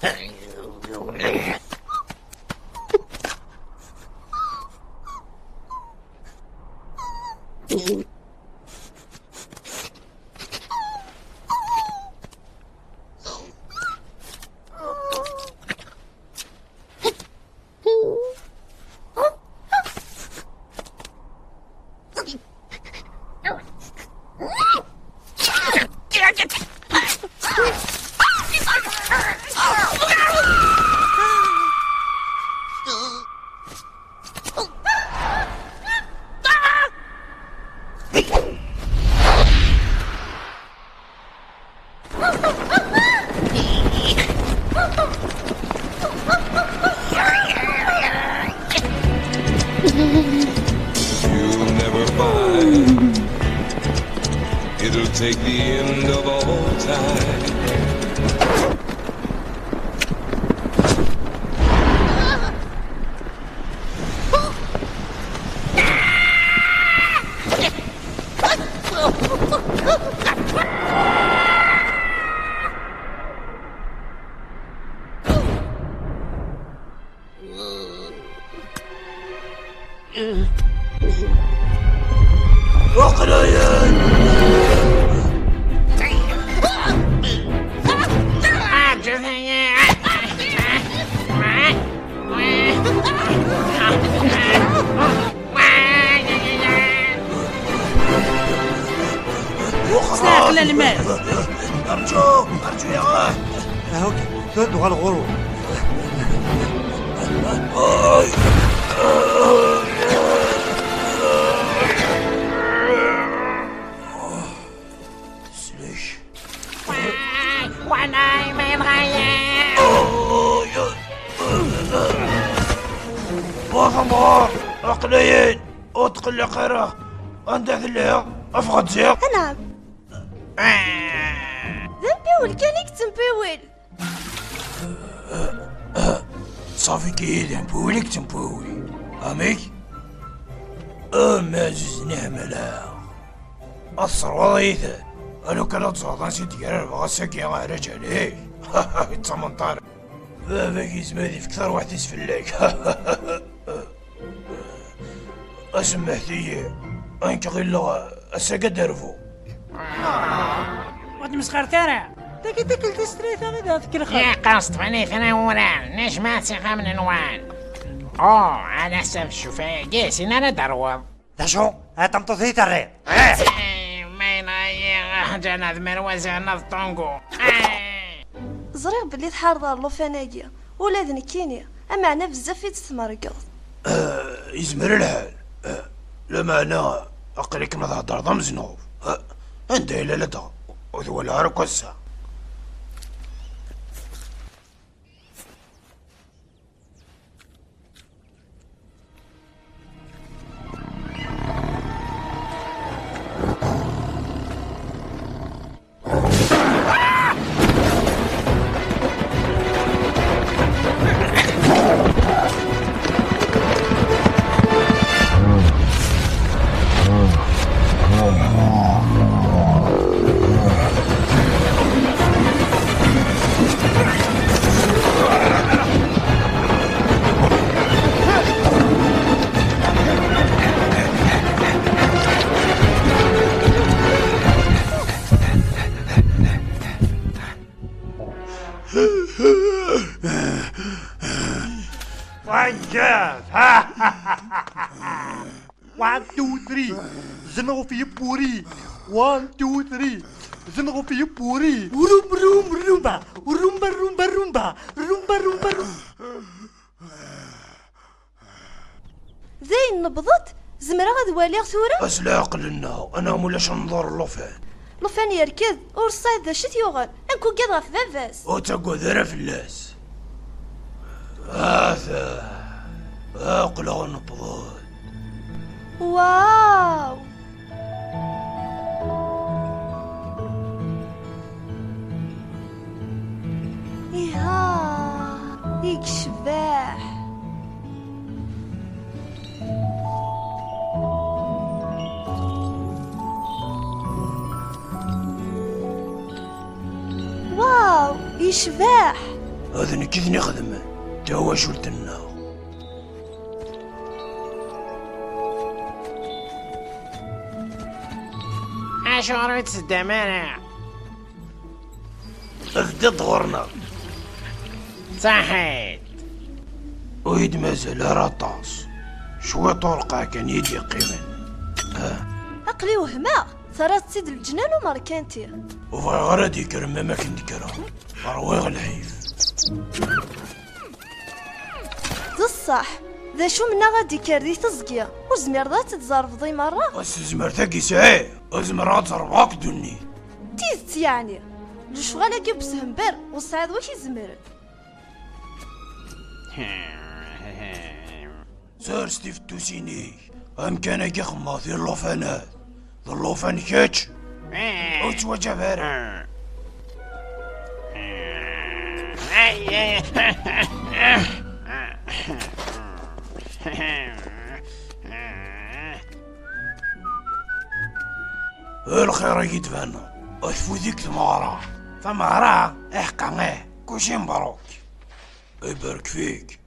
Hey. ديال بغاساكي غارج عليك تمنطار بابا كيزمادي في كثر واحد يسفلك أسمحتي أنك غير لغة أساقا درفو واد مسخر ترى. تاكي تاكل تستريت هذا ذكر يا خير قصد فني ثنا وران. نجمع ثقة من نوان أوه على حسب الشفاء جالسين أنا دروض. شو؟ هات مطوثي ترى. إيه، ما جانا ذمر وزعنا الطونغو إيه. زريغ بلي تحارض اللوفاناكيا ولا ذنكيني أما أنا بزاف يتسمرقض يزمر الحال. أه، لما أنا اقريك ما تهضر ضم زنوف أه، أنت إلى لدى وذولا ركوسا 1 2 3 زنغوا في بوري وروم روم رومبا ورومبا رومبا رومبا رومبا رومبا رومبا زين نبضت؟ زمرا غاد واليغ ثورة؟ اسلاق لنا أنا مولاش ننظر اللوفان لوفان يركض. ور الصايد ذا شت يوغل. أنكو قاد غف باباس وتقو ذرا فلاس هذا اقلع نبضات واو. إيها يك شباح واو يشباح هذا نكذني خدمه توا شلتنا. اشو ريت الدمانع اثدت غورنا صحيت ويد مازال راطاس شوي طرقة كان يدي قيمن عقلي وهما. ثرات سيد الجنان وماركانتي وفا غردي كرم ما كنت كرم فرويغ الحيف. بصح ذا شو منا غادي كاردي تزقيا. وزمير ذا تتزرف ضي مرة. بس زمر ثقي ساعي ازمر زرباك دني تيزت يعني. الشغالة كي بسهمبر والصعيد واش يزمر. سير ستيف توسيني أمكن أجي خما في اللوفانات اللوفان كيتش اوت وجبر الخير يدفن اش في ذيك المغارة فمغارة احقا ايه كلشي مبروك يبارك فيك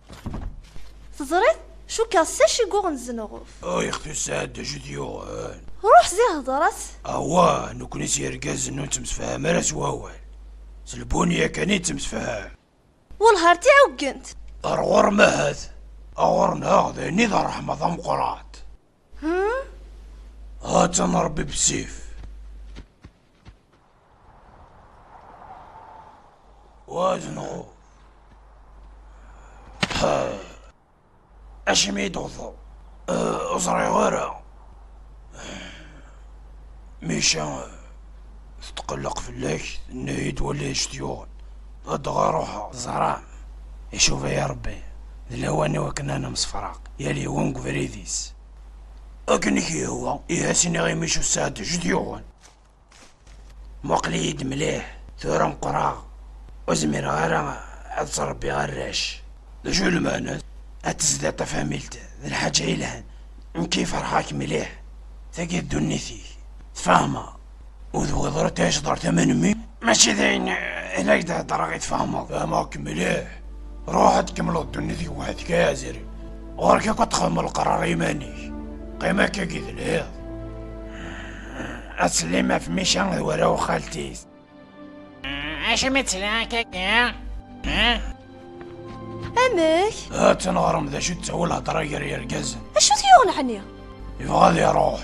تزريت شو كاساش يقوغ نزنغوف اي أختي السعادة جديوان روح زي هضرات اوا نكون سير كاز انو نتمسفهم راه سواوال سلبوني كان يتمسفهم والهارتي عوقنت الغور مهد اغورنا هذا نيذا رحمة ضم قرات هات نربي بالسيف وازنو ها اش ميدوضو أزري ورا ميشان تقلق في الليل إنه ولا يشتيون ادغى روحها زرام يشوف يا ربي الهواني وكنا أنا مصفراق. يالي وونق فريديس كي هو ياسيني غيمشو الساد جديون. مقليد مليح ثورة مقراغ وزمير غير تصربي غراش دا شو المعنى تفهميلت ذا الحاجة إلهن كيف فرحاك مليح؟ ثقي الدنيثي تفهمها وذو ضرت إيش دار ثمن مي ماشي ذين هناك ده درجة تفهمها فهمك مليح. روح تكمل الدنيا واحد كازري غير كي كتخدم القرار يماني قيمة كي الهيض. أسلمة في ميشان ورا خالتيس. اش مثلك يا ها؟ أمك؟ هات نغرم ذا شو تسوي الهضرة يا يرقز أشو تيون عني؟ يبغى لي روح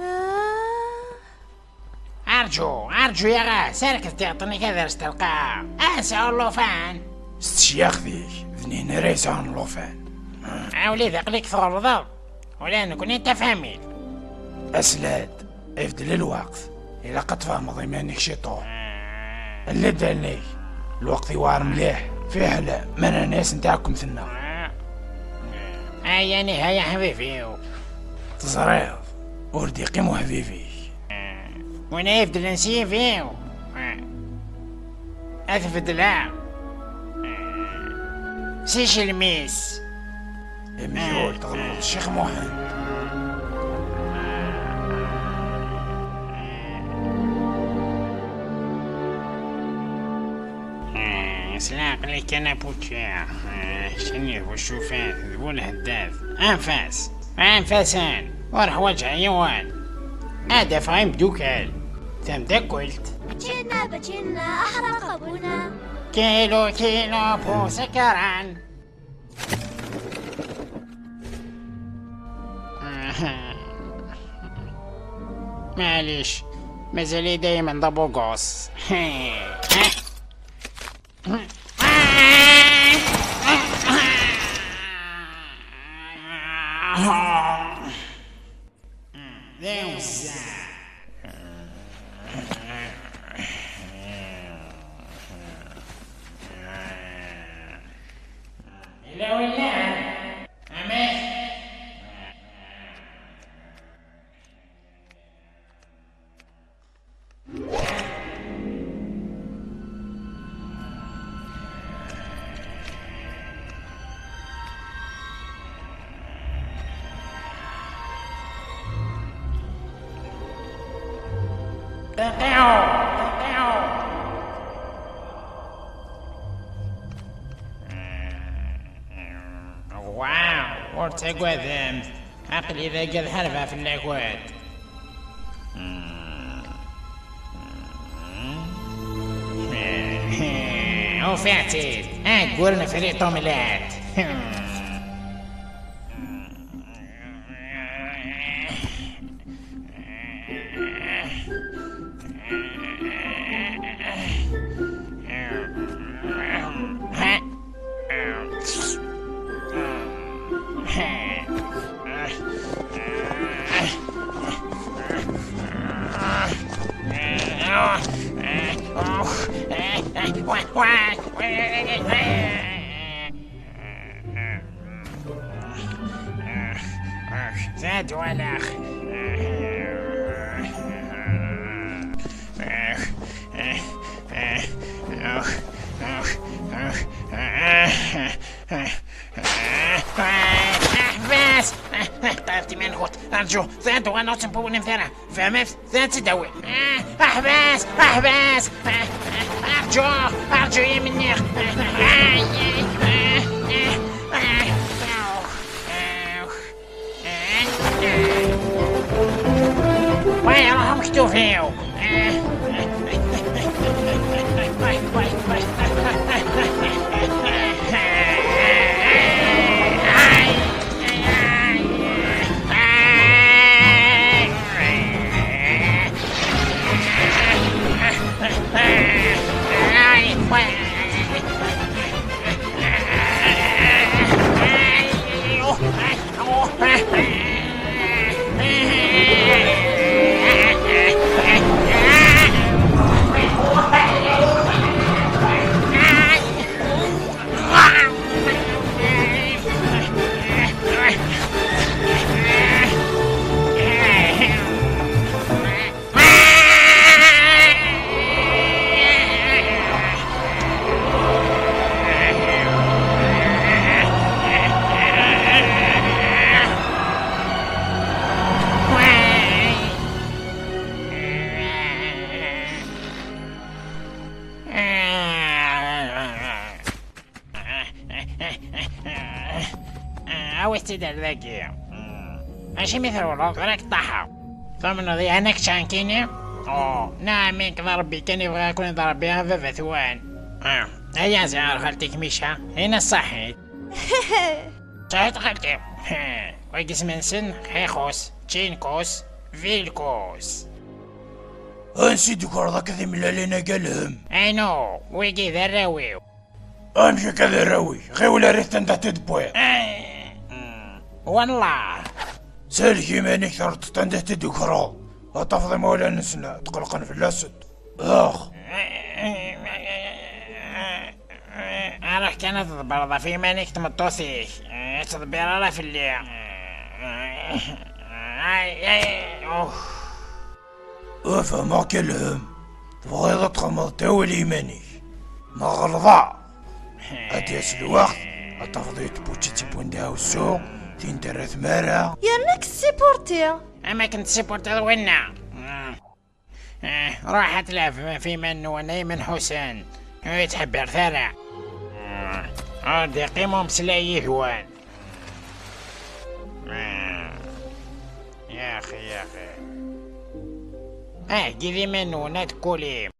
آه. أرجو أرجو يا غا. سارك تعطيني كذا استلقى أنسى اللوفان. استشياخ ذيك ذنين ريس عن لوفان عولي ذقلك ثغر ضب ولا نكون أنت فاهمين أسلاد افدل الوقت. إلا قد فهم ضيمانك شي طول اللي دالني الوقت يوار مليح. فيه حلا من الناس نتاعكم ثنا هيا نهاية حبيبي. تزريض. وردي قيمو حبيبي. وأنا يفضل نسيه فيه اثبت لا سيش الميس. ميول تغلط الشيخ محمد سلاق لك أنا بوتشا شنو هو الشوفان ذو الهداف أنفاس. أنفاسان. وراح وجه يوان هذا فاهم دوكال. ثم قلت. جينا بجينا. أحرق أبونا كيلو كيلو بو سكران. معليش. مازالي دايما ضبوقوس ذا Mm-hmm. ورتقوا ذنب عقلي إذا قد حرفها في الأكواد وفعتي ها قولنا فريق طوملات Mammoth, that's it that way. ¡Oh! ماشي مثل والله راك طاحة. ثم نضيع عنك شانكيني اوه نعم منك ضربي كان يبغى يكون يضرب بها في ثوان. آه. هيا زعر خالتك ميشا. هنا صحيت صحيت خالتي. ويقس من سن خيخوس تشينكوس فيلكوس انسي كور ذاك ذي من لنا قالهم اي نو ويجي ذراويو امشي كذا روي غير ولا ريت انت تدبوي والله. ماني كثر تنده تدكرو وتفضي مولا نسنا. تقلقن في الأسد. أخ. أنا كانت تضبر في مانيك تمطوسي تضبر على في اللي. افهم كلهم. تبغي تغمض تولي ماني. ما غلظة. اتياس الوقت. أتفضي تبوتشي تبون داو السوق. تين درا ثمارة يرنك السيبورتي اما كنت سيبورت وينا راح تلعب في من وأنا من حسين يتحبر ثرى عاد يقيمهم بسلاي هوان يا أخي يا أخي آه جيلي من ونا تقولي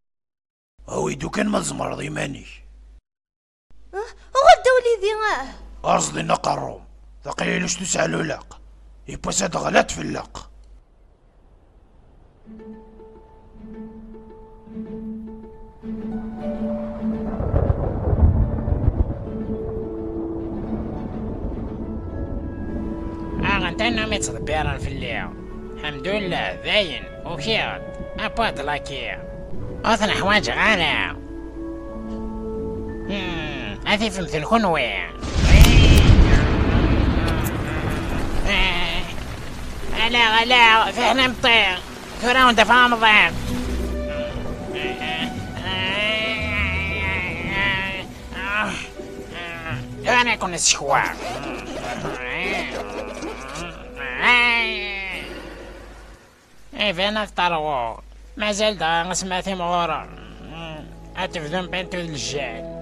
اويدو كان مزمر ذي ماني غدا وليدي آه ارصدي نقروم ثقيل شتو سالو لاق. يبوس غلط في اللاق. انت أنا متصبرا في الليل. الحمد لله زين وكيرد ابوت لاكي. أثنى حوايج غانا. هم هذه في مثل لا لا فينا مطير. كراوند فامضان أنا كنت سخوا إيه فينا افتروا مازال دا سمعتي مغورة اتفدم بنتو الجال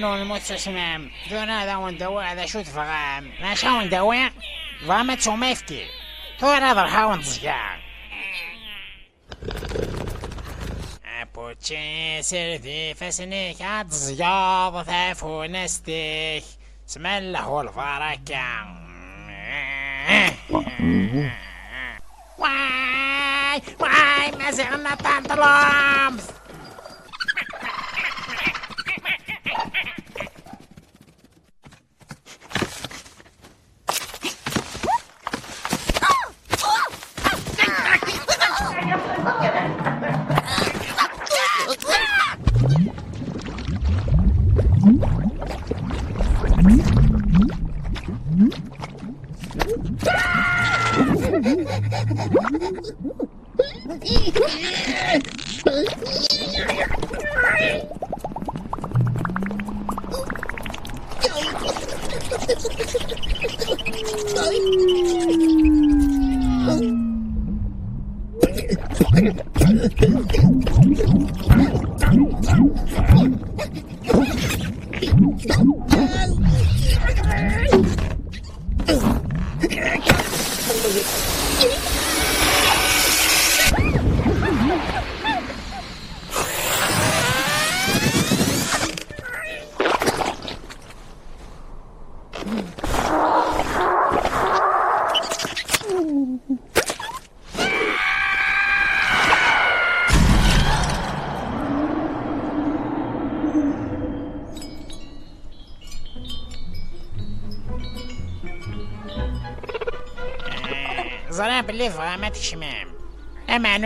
دين عنانون المستسمام دون هذا وندوى هذا شو تفغام ما شاو ندوى ضامة سوميفتي ثور هذا رحاون تزقع بوتشي سردي فسنيك عاد ثافو نستيك. اسم الله والبركة واي واي ما زلنا تنطلمس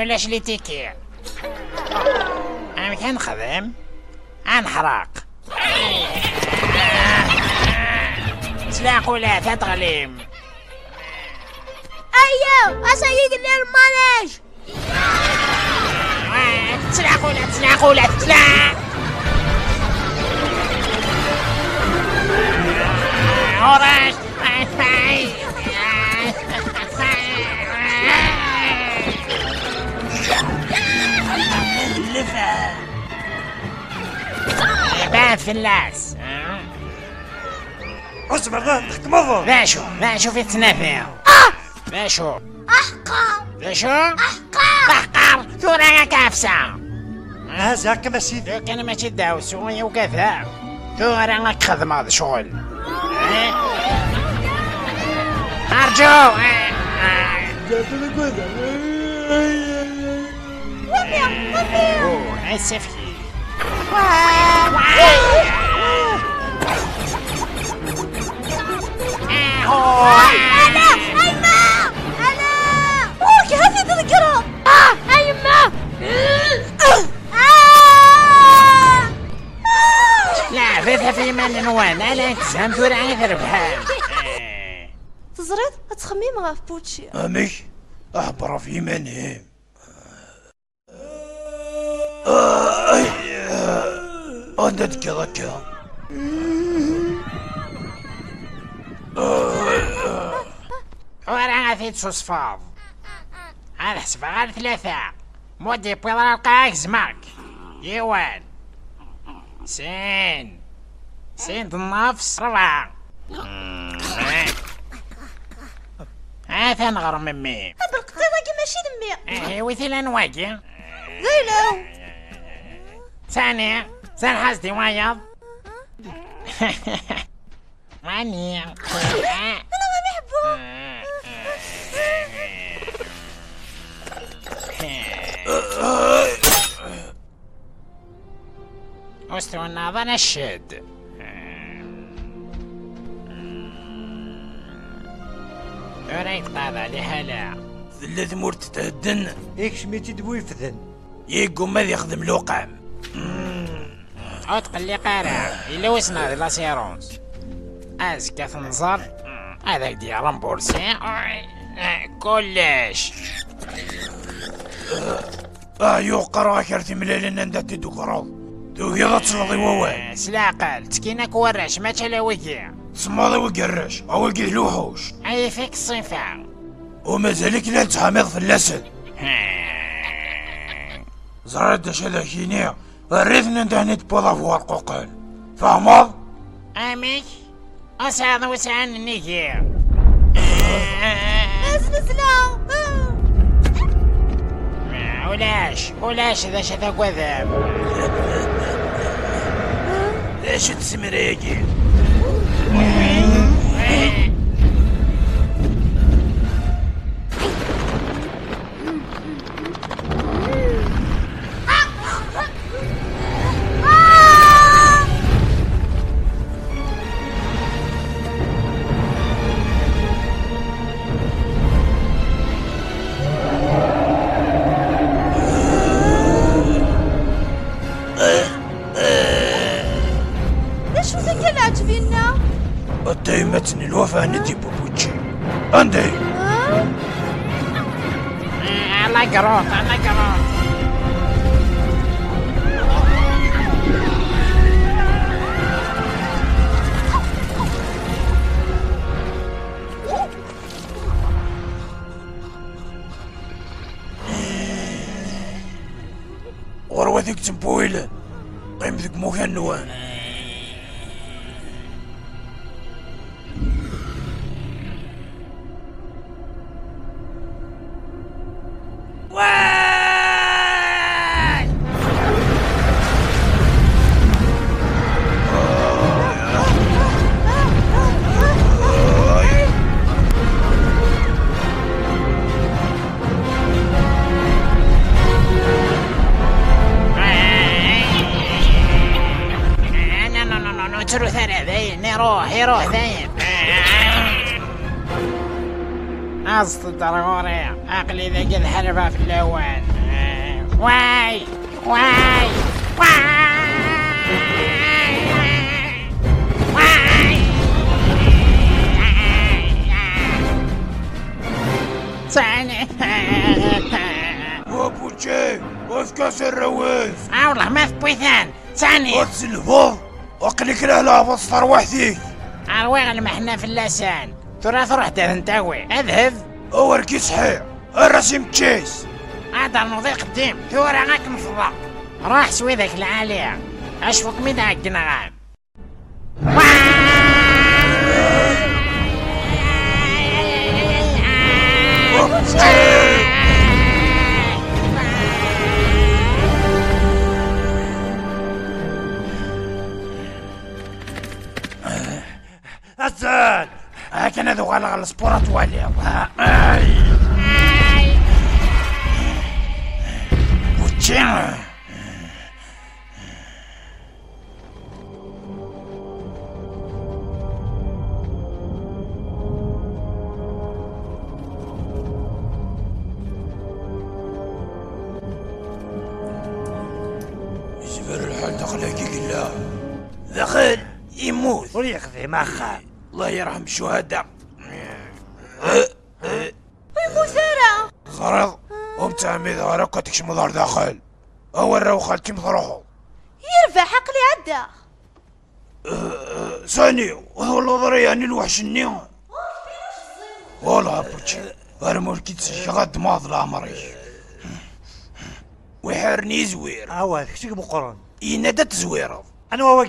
لاش لي تيكي أنا كان نخدم انحرق سلاق ولا تتغلم أيوه أسيق للمانج سلاق ولا سلاق ولا سلاق اوراش هاد فلاس اسمع ذا تمضى ذا شو ذا شو في تنافر ذا شو؟ أحقر. ذا شو؟ أحقر. ثورة كافسة هذا كما سيدي كان ماشي داو سوية وكذا ثورة خدمة شغل. أرجو. أوه السفكي أنا أيما أنا. أوكي هذه تذكرها آه أيما لا فيها في من نوان أنا تزهم ثورة عيثر بحال تزريد تخميم غاف بوتشي. امي أحبر في منهم آه، أنا تكذكر ورا غاثي تصفاض. هذا حسب غير ثلاثة. مودي بيض القاك زماك. يوان. سين. سين النفس. ربعة. هذا نغر ممي. بالقطيطة كي ماشي دمي. هي وثيلا نواجي ليلو ثانية سان حاسدي وايض. ماني أنا ما نحبو. استوى النظر الشد أريد قاضى لهلا ثلاث مور تتهدن إيك شميتي دبوي فذن يقوم ماذا يخدم الوقام عتق اللي قارع إلا وسنا لا سيرونس أزكى تنظر هذاك ديال رامبورسي. كلش. آه يوقر كرتي ملالين عندها تدو دو يضا تصلي ووان سلاقل تكينك ورش ما تلاويكي سماضي وقرش أو قيد لوحوش أي فيك الصفة ومازالك لا تحامض في اللسن زرد شذا كينيا. ريثنا أنت هني تبوضا فوق القوقل فهمض أميك أسعد وسعن النيكي نزلة ولاش ولاش ذا شذا كذاب ليش تسمريكي؟ الدايمتني الوفا ندي بوبوتشي عندي الله قروط الله قروط وروا ذيك تنبويلة قيم ذيك مكان نوان أصل ضروري عقلي ذا قد حربة في الأول. واي واي واي ثاني بوبوتشي واسكاس الرواز آه والله ما في بويثان ثاني. واتس الهبوض وقلك لا لا بصر وحديك أرويغ المحنة في اللسان. تراث رحت انتوي أذهب. اول كيس حير الرسم تشيس هذا نضيق قديم ثورة غاك مفضى راح سوي ذاك العالية اشفق من داك نغام حسن هكذا ذو غلغ السبورات والي آي. وتشين. يجبر الحال دخل هكيك لا دخل يموت. وريخذي ما خاب الله يرحم الشهداء. مثيرة غرض وبتعمي ظهرك كتكش مضار داخل. أول رو خالتي مطروحو يرفع عقلي عدا ثاني. والله ضري يعني الوحش النيو والله بوتشي أنا ملكي تشغل ماض العمري ويحرني زوير. عواد كشك بقرن ينادى تزوير أنا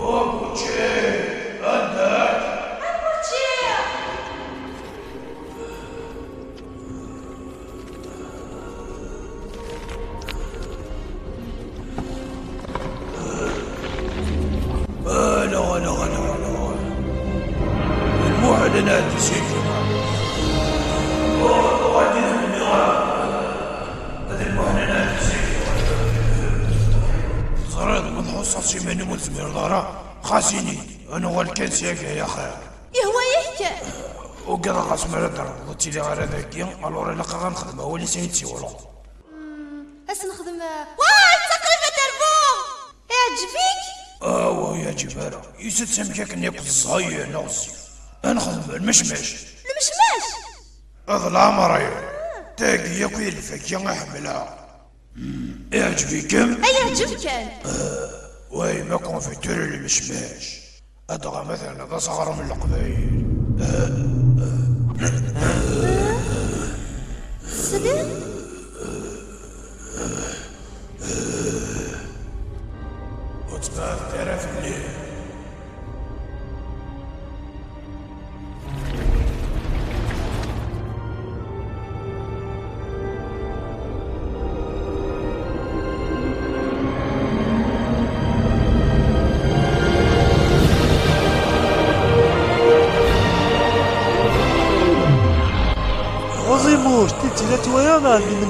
Ô, oh, مرد ضدتي لي غير هذاك الور الا غنخدمه هو اللي سيد سيولو هس نخدم واي تقريبا تربو يعجبك آه ويا جبالة يسد سمكك ناكل الصاير نوصي نخدم المشمش المشماش هذا العمر تاقي ياكل الفك يا حملها يعجبكم اي يعجبك كان واي ما كونفيتور المشماش ادغى مثلا هذا صغر من القبايل Hepsini? Utku Terefli.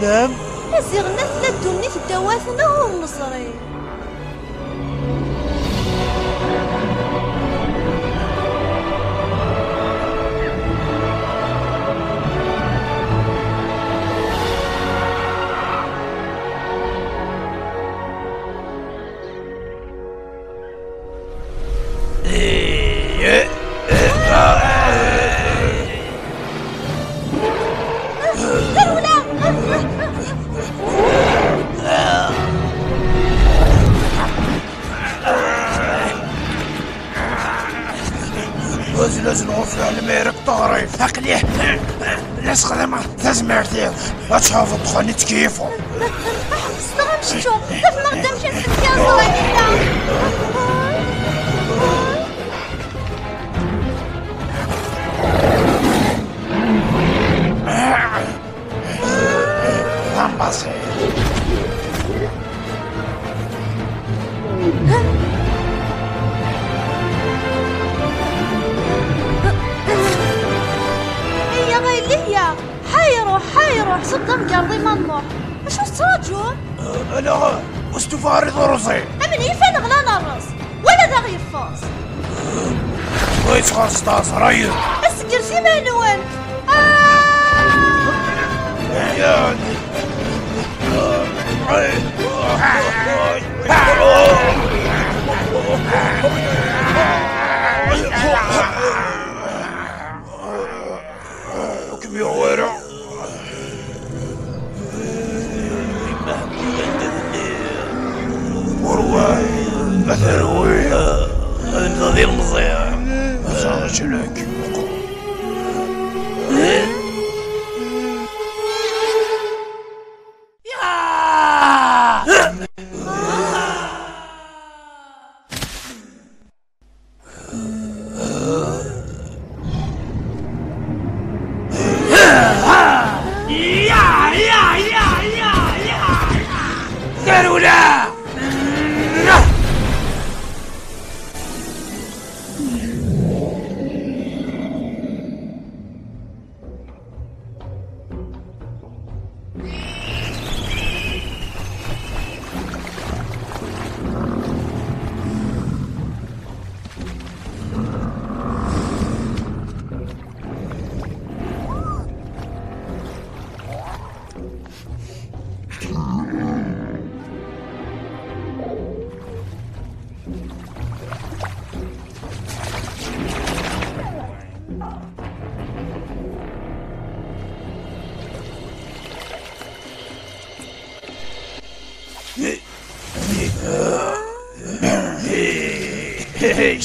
ما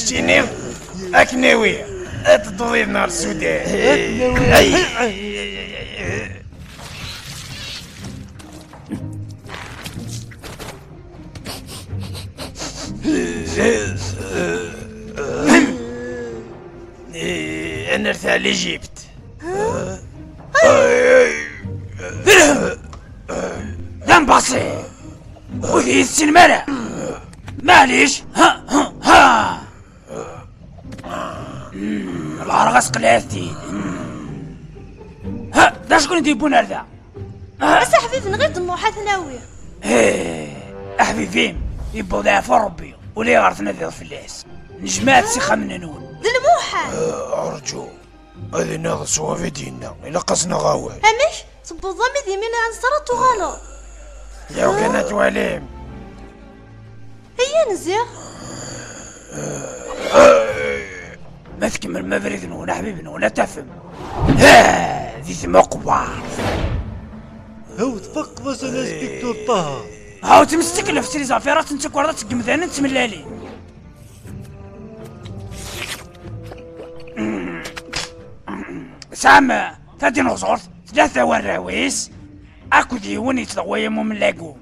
شتيني اكناوي اتطويب نهار السودان ضعف ربي ولي غارتنا ذي الفلاس نجمات سيخة من نون. ذلموحة أرجو. هذه ناض صوافي دينا إلا قصنا غاوي همش صبو ضمي ذي من عن صرت وغلط لو كانت وليم هيا نزيغ ما تكمل ما بريد نون حبيبي نون تفهم. ها ذي ثم قوار. هو تفق بس أنا سبيكتور طه. هاو تمسك في سيري زافيرات انت كوردات تقمدان انت ملالي سام ثلاثة نغزور ثلاثة وراويس أكو ديون يتضوي من لاقو?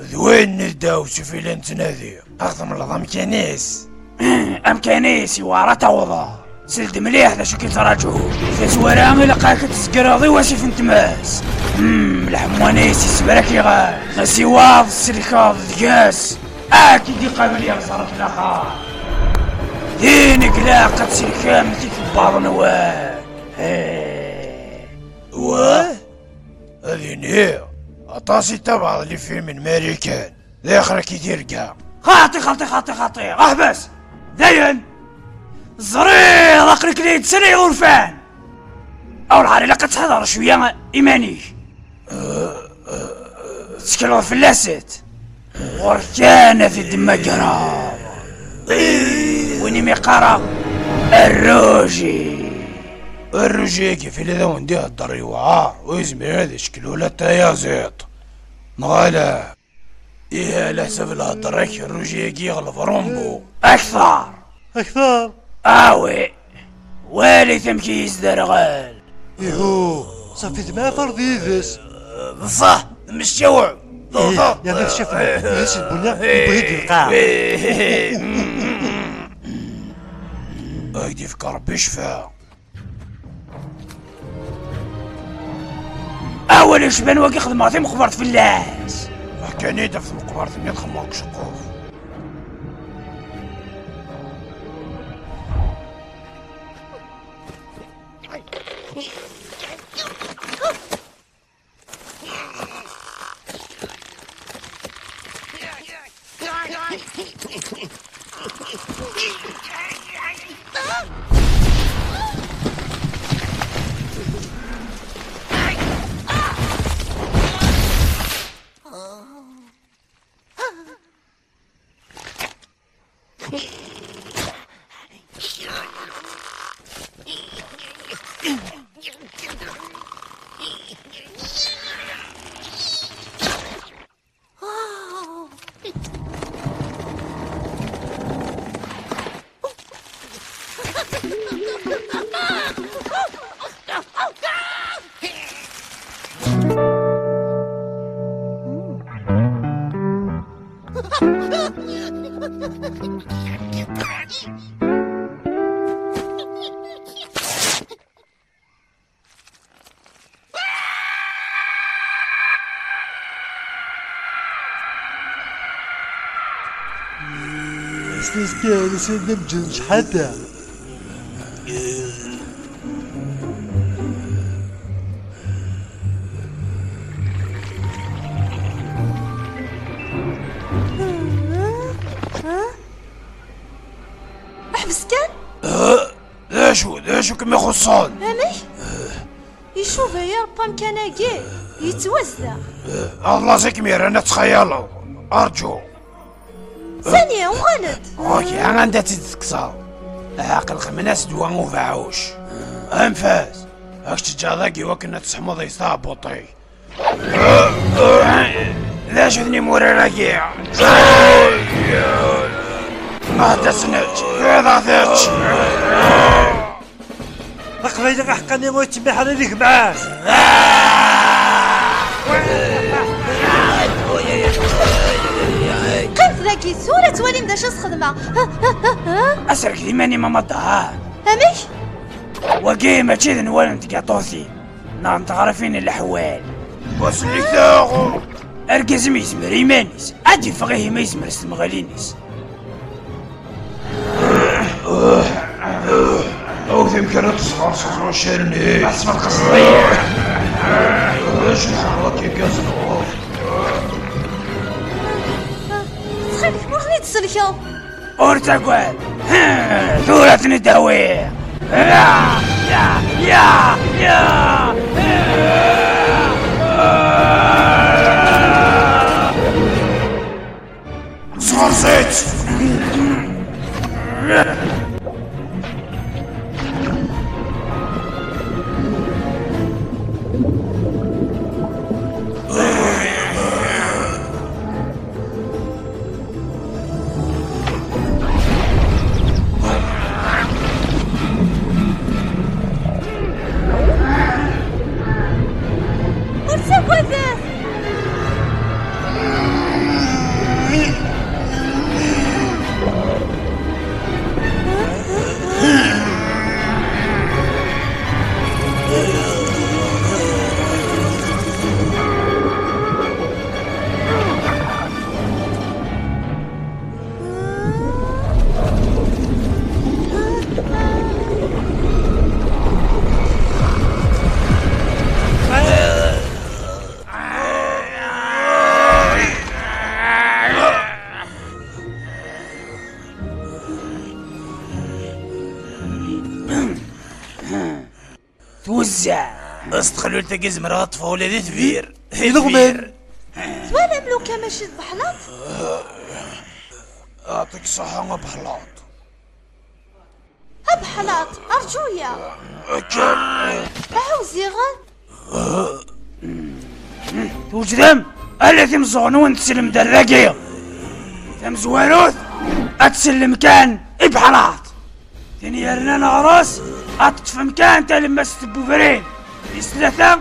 ذوين نداو؟ شوفي لين تنادي أخذ من الظام كنيس امكانيسي ورا توضا سلد مليح ذا شكل تراجو في سوارامي لقاك تسكراضي واسف انتماس امم الحموانيسي سبرك يغال نسي واض السلكاض دقاس. أكيد يقابل يا صارت الأخر. دينك لا قد سلكام تيك بعض نواه إيه. واه هذه نية أطاسي تبع اللي فيه من ماريكان. ذا أخرى كيدير كاع خاطي خاطي خاطي خاطي. احبس دين زرير اقرك لي تسري غرفان. اول حاري لقد تحضر شوية ايماني تشكل غرف اللاسات غرفانة في الدمجرة ويني مقارا الروجي. الرجاء كيف اللي ذا ونديه الضري وعار ويزمي هذا شكله لا تيازيط. نغالا. إيه على حسب الهضرك الرجاء يغلب رومبو. أكثر. أكثر. آوي والي تمكيز درغال يهو صافي ثما فرضي ذس صح مش جوع إيه، يا ذا شاف يهش البنية يبغي القاع أيدي في كرب شفا أول شبان واقي خدماتي مخبرت في اللاس. كان يدف في مقبرة مية خماك شقوف Oh. كان سنة مجنش حتى احبس كان ذا شو ذا شو كم يخصان همش يشوف هي ربا مكاناكي يتوزع. الله زيك مير أنا تخيل أرجو. ثانية وغلط أوكي أنا عندها تتكسر عاقل خمناس دوا وفاعوش انفاس هاك تجاذاكي وكنا تسحمض يستعبطي لا شوفني مورا راكيع هذا سنج هذا ذاتش قبيله غا حقاني موت تما حنا ليك معاك قيمت لاكي سورة توالي مداش الخدمة ها ها ها اسرك ديماني ما مضاها اميك وكي ماشي ذن ولا تقاطوثي نعم تعرفين الاحوال بس اللي ثاغو اركز ما يزمر ايمانيس عادي فغيه ما يزمر استمغالينيس أو ذي يمكن تصغر صغر شيرني اسمع القصدية إيش الحرة كي كازنو تخليك مغني تسلكو اورتاكوال ثورة نداوي يا يا يا يا صغر زمرة طفولة ذي ثبير يلغمن توالي ملوكا ماشي بحلاط؟ يعطيك الصحة ما بحلاط. بحلاط ارجويا أكل عاوزي غن توجدم التي مزغنون تسلم دراقية ثم زواروث أتسلم كان إبحلاط. ثاني يرنا نغرس اطف مكان تلم ستبو فرين ثلاثة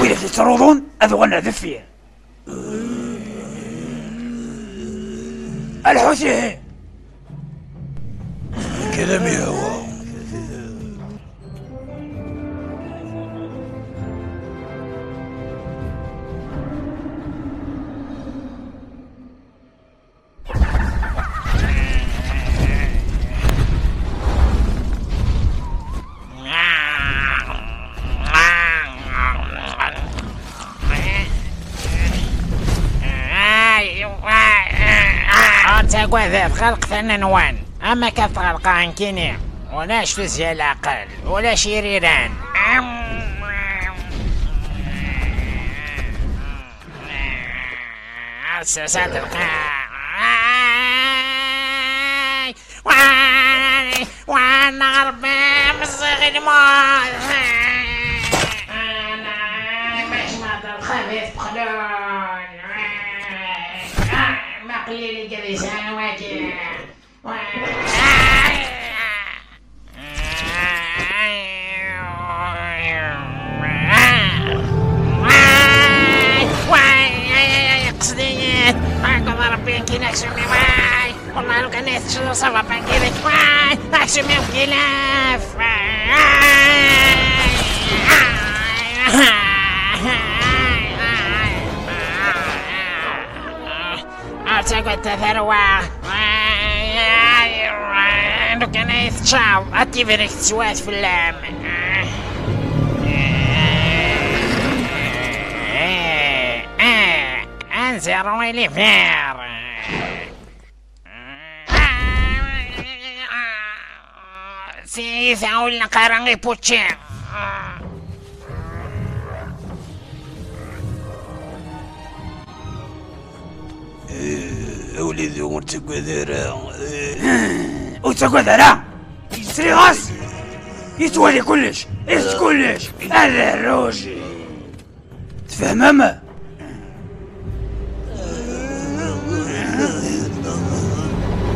وإذا تتروضون أذغنا ذفية. الحوثي كلامي هو. خلق ثننوان أما كثغلق عنكيني ولا شتوزي العقل ولا شريران أساسات القاع. وأنا غربي مصيغ الموت أنا مش مطر خبيث بخلون ما قليل جلسان واجه قصدي أقول ربي كي نكسمي واي والله لو كان يتشو صفا posso aguentar o ar. Do canal, tchau. Ativem suas flamas. Anzeron ele ver. Se isso é o Nakarangiputin. Eh, اوليدي أمور تقعد راه ور تاكاد راه يسري غاس يتوالي كلش إيش أه. كلش؟ هذا روجي تفهم ما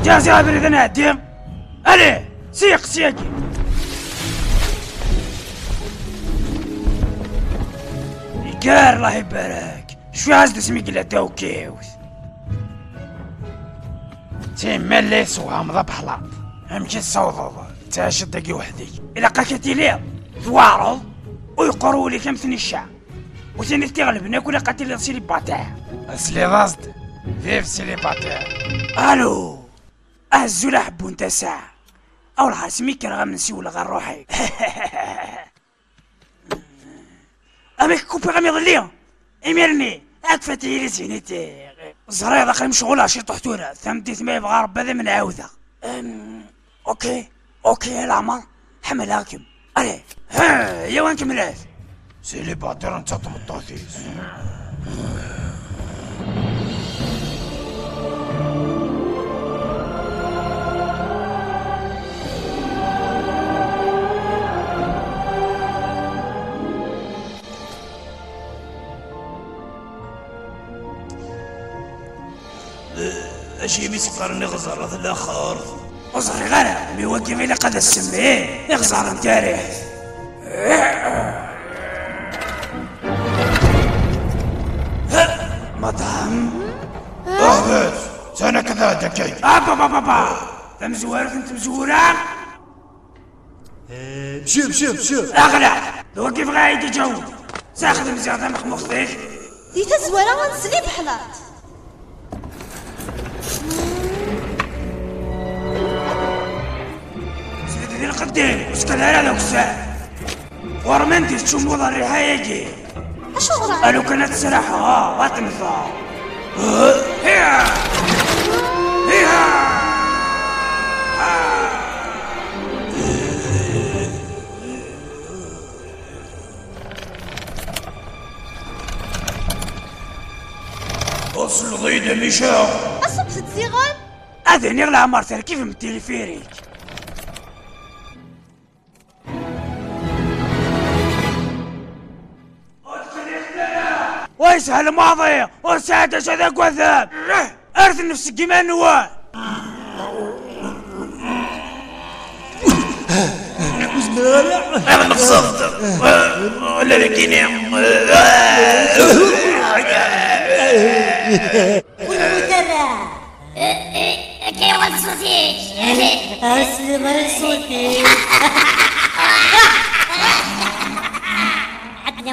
جاسي غابر أنا هديم ألي سيق سيقي. يقار الله يبارك. شو عزد اسمي قلت أوكيوث تيما اللي سوا مضى حلاط أمشي تصوضض تا شدقي وحدي إلا قاكتي لي ثوارض ويقروا لي كم الشعب وثاني تغلبنا كل قتل سيلي باتاع أسلي ضاصد فيف سيلي باتير ألو. أهزو لحبو أنت ساعة أو راه سميك راه من سيول غير روحي اميك كوبي غامي ظليا إميرني. اتفتي لي سينيتي زرير داخل مشغولة شي طحتورة ثمتي ثما يبغى ربي هذا من عاودة أم، أوكي أوكي يا العمر حمل هاكم. الي ها يا وين كملات سيلي باتر انت تمطاطيس اشي مسكرني غزر هذا الآخر. وصغري غانا ميوقف إلى قد السمي. يخزر التاريخ مطعم اهبط سنة كذا دكي بابا بابا بابا ثم زوارة أنت مزورة شوف شوف شوف اغلى لو كيف غايد يجو ساخذ مزيادة مخمخ فيك. دي تزوارة غنسلي بحلاط وسكال على ذوك الساعة ورمنتي تشوف وضع الريحة يجي غرا قالوا كانت سلاحها واتمثا هيا. هيا. أصل غيدة مشاو. اصب تزيغن أذن يغلى عمر كيف من التليفيريك ويسهل الماضي وسعد شذك وذاب ارث نفسك كيما نوال أنا في ولا صوتي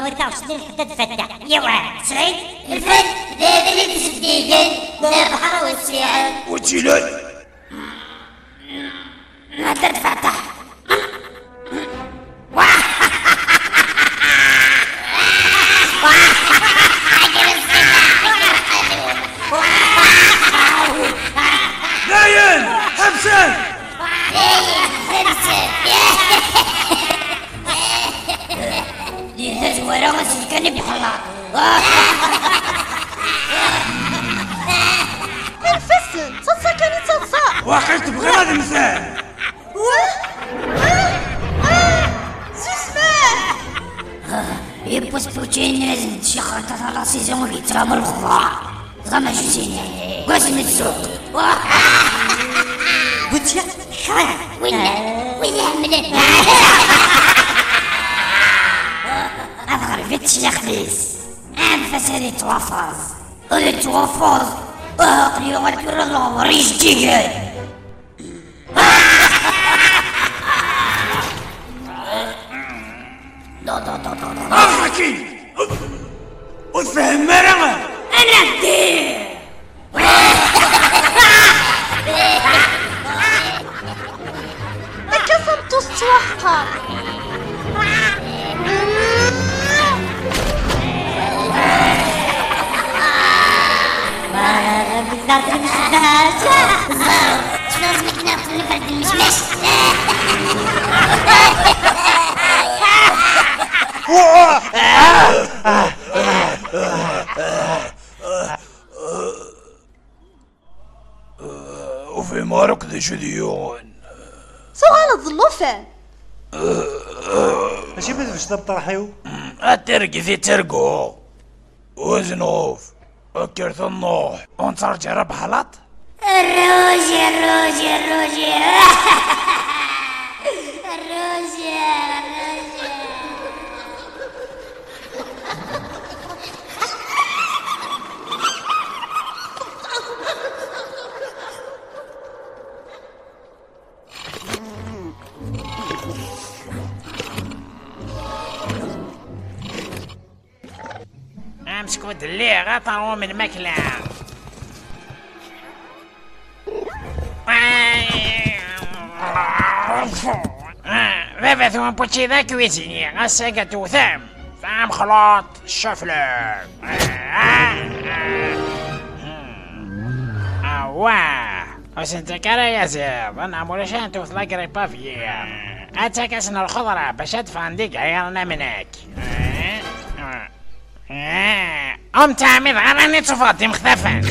24 حتى تفتح. يوا سعيد؟ الفن ذا اللي تسديقن لا بحر والسيعان وتشيلان ما تتفتح الله في ترقو وزنوف. وكرت النوح Cuisinier, un sega tout them. Femme خلاط الشفلة. واه بس أنت كرا يا زيد أنا مولشان توث قريبا فيا اتكسن الخضرة. باش ادفع نديك عيالنا منك أم تعمل غراني تفاضي مختفى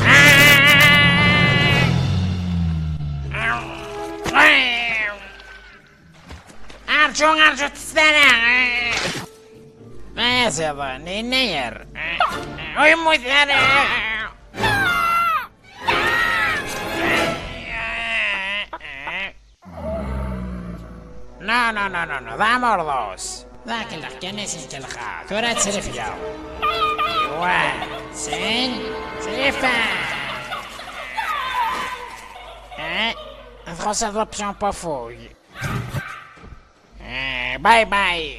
ارجو ارجو تستنى ما يا زيضة نير ويموت أنا لا لا لا لا لا ذا مرضوس ذاك اللي كان سين تلقى ثورة سلفيا واحد سين سلفا آه نخلص الضبشون بافوي آه باي باي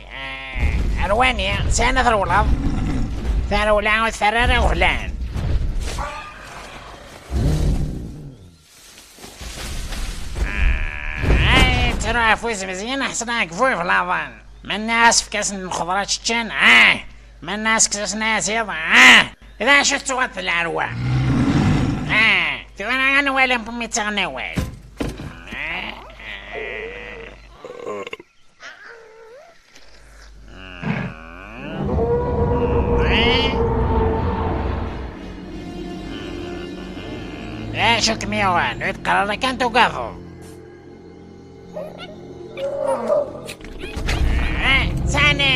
ارواني سنة ثرولض ثرولان وثرر وغلان آه، ترى فوز مزيان أحسن كفوي في الاظن من الناس في كاس الخضرات شتشان آه. من الناس كاس ناس يضع آه. إذا شفت وقت الارواح آه. ترى أنا ولا بمي تغنوي لا شك ميوان ويتقرر كان توقفوا ثاني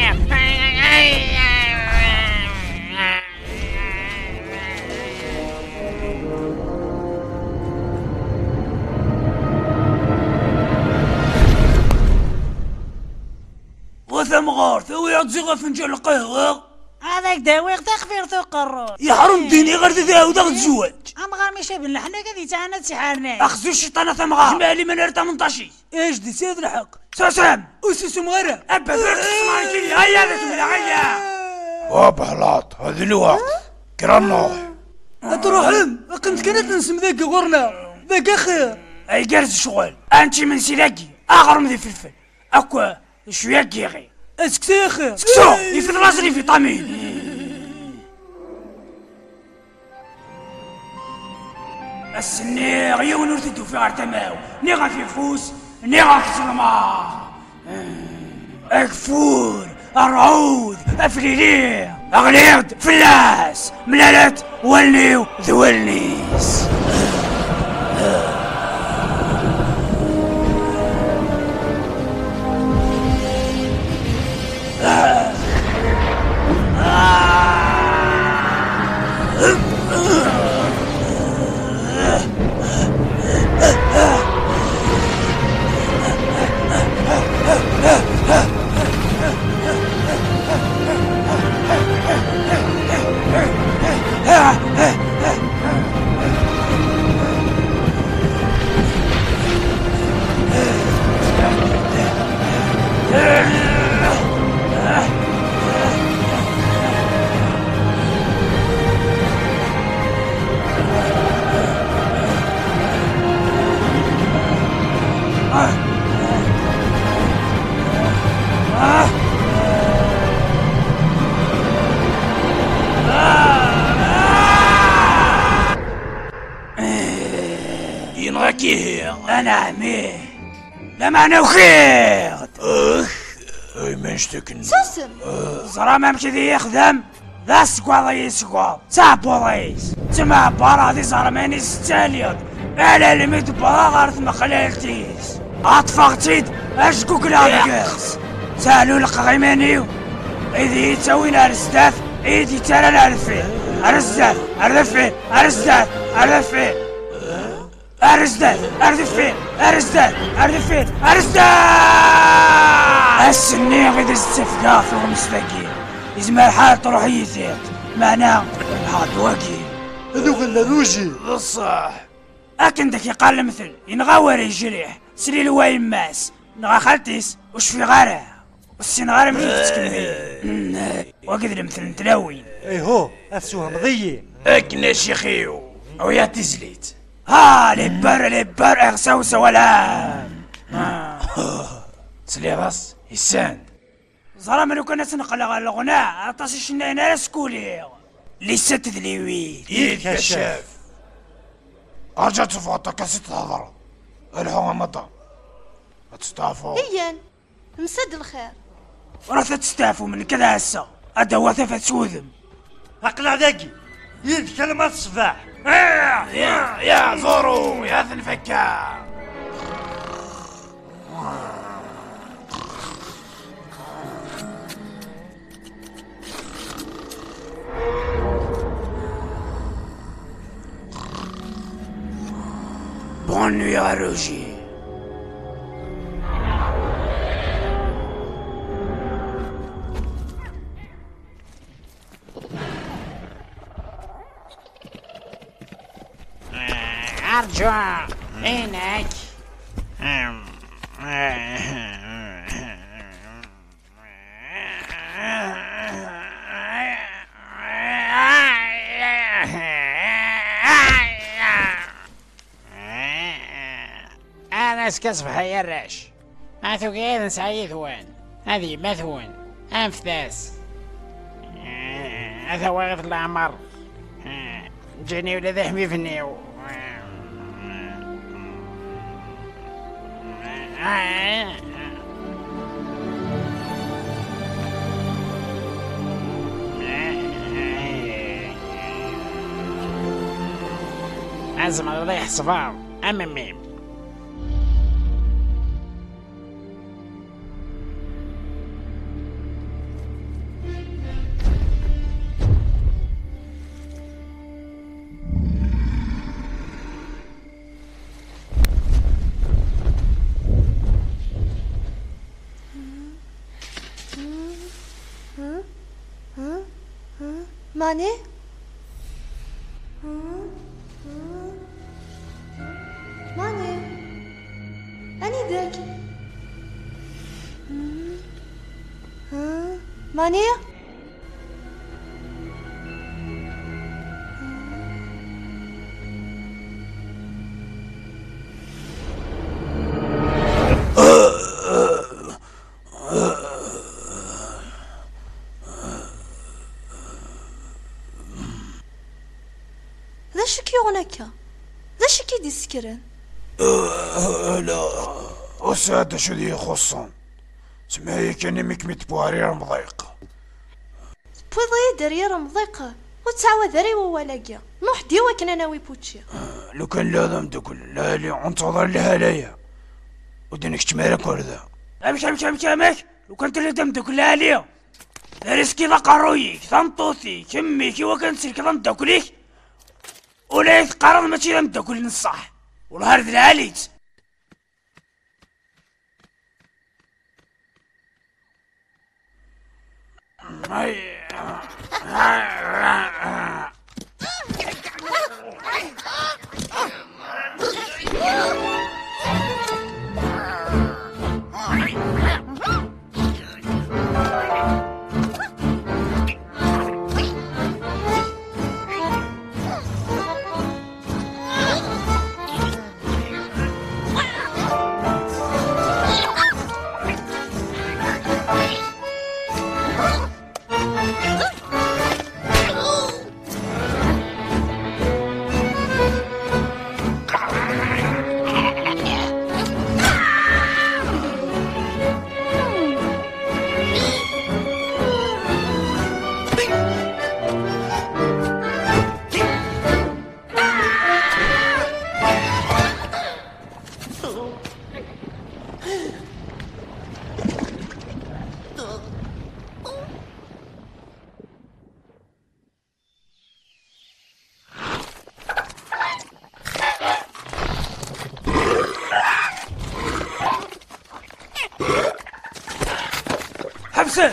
وثم غار ثوي عطزي فنجان القهوة؟ هذاك داوي تخفير تقرر يا حرم ديني غير تذاو دغ الزواج ام غير مشى بنا حنا كذي تاعنا تسحرنا أخزو الشيطان ثم غار. جمالي من ار 18 إيش دي سيد الحق؟ ساسام اسس مغرة أبا ذاك السماركي هيا ذاك من هيا. وبهلاط هذا الوقت. كرنوح تروحم كنت كانت نسم ذاك غورنا. ذاك أخي. أي جالس شغل. انت من سيلاكي أغرم ذي فلفل. اكوا شوية كيغي اسكسي يا أخي سكسو يفيد راسي في طامين السني غيون ورتدو في ارتماو نيغا في فوس نيغا في سلما اكفور الرعود افليلي اغليض فلاس ملالت وليو ذولنيس Ah! لا معنى وخير أخ أي من شتكن؟ سوسم زرا ما مشي ذي يخدم؟ ذا سكوا ذي سكوا سابو ذيس تما برا ذي زرا ماني ستاليض على الميت برا غير ثم خلالتيس اطفغتيد اش كوكلا نقص سألو القغيمانيو إذي تسوين ارزداف ايدي تالا الارفي ارزداف ارفي ارزداف ارفي فين؟ ارزداد اردف فين؟ ارزداد السنية غير السفقة في المستقيم. يزمع الحال تروح يزيد معنا هاد واقي. هذو غلا روجي بصح أكن داك يقال مثل ينغاور يجريح سليل واي ماس نغا خالتيس وش في غارة؟ والسين غارة ملي تتكلمي وقد المثل نتلاوي. اي هو أفسوها مضية. أكنا شيخيو. ويا تزليت. ها لي بار اغسوس ولا. سلي راس يسان. زرا لو كنا سنقل على الغناء؟ عطاسي شنا هنا سكولي. لسه تدليوي يد كشاف. رجعت فوطة كاسي تهضر. الحوم مضى. ما تستعفوا هيا مسد الخير. ورثة تستافوا من كذا هسه. هذا هو ثفة سوذم. أقلع ذاكي. يد كلمات الصباح يا يا زورو يا ذا الفكا بون نوي يا روجي أنا سكسف هيا الرش أثو كيد سعيد وين؟ هذه مثون أنفذاس هذا وقت العمر جاني ولا ذهبي في النيو لازم رايح صفار أما ميم ماني ماني شكي دي سكران لا. وسادة شو ذي خصن سمعي كأني مكمت بوارير مضيق بوضي دريرة مضيقة وتسعوى ذري وولاقيا. نوح ديوا كنا ناوي بوتشي. لو كان لازم تقول لا لي انتظر لها ليا ودينك تمارك وردا أمشي أمشي أمشي أمشي. لو كنت اللي دمت كلها لي ريسكي ذا قرويك ثنطوثي كمي كي وكان سلك ذنب كليك. ولا يتقارن ماشي ذنب كل نصح والهارد العالج Oh! سير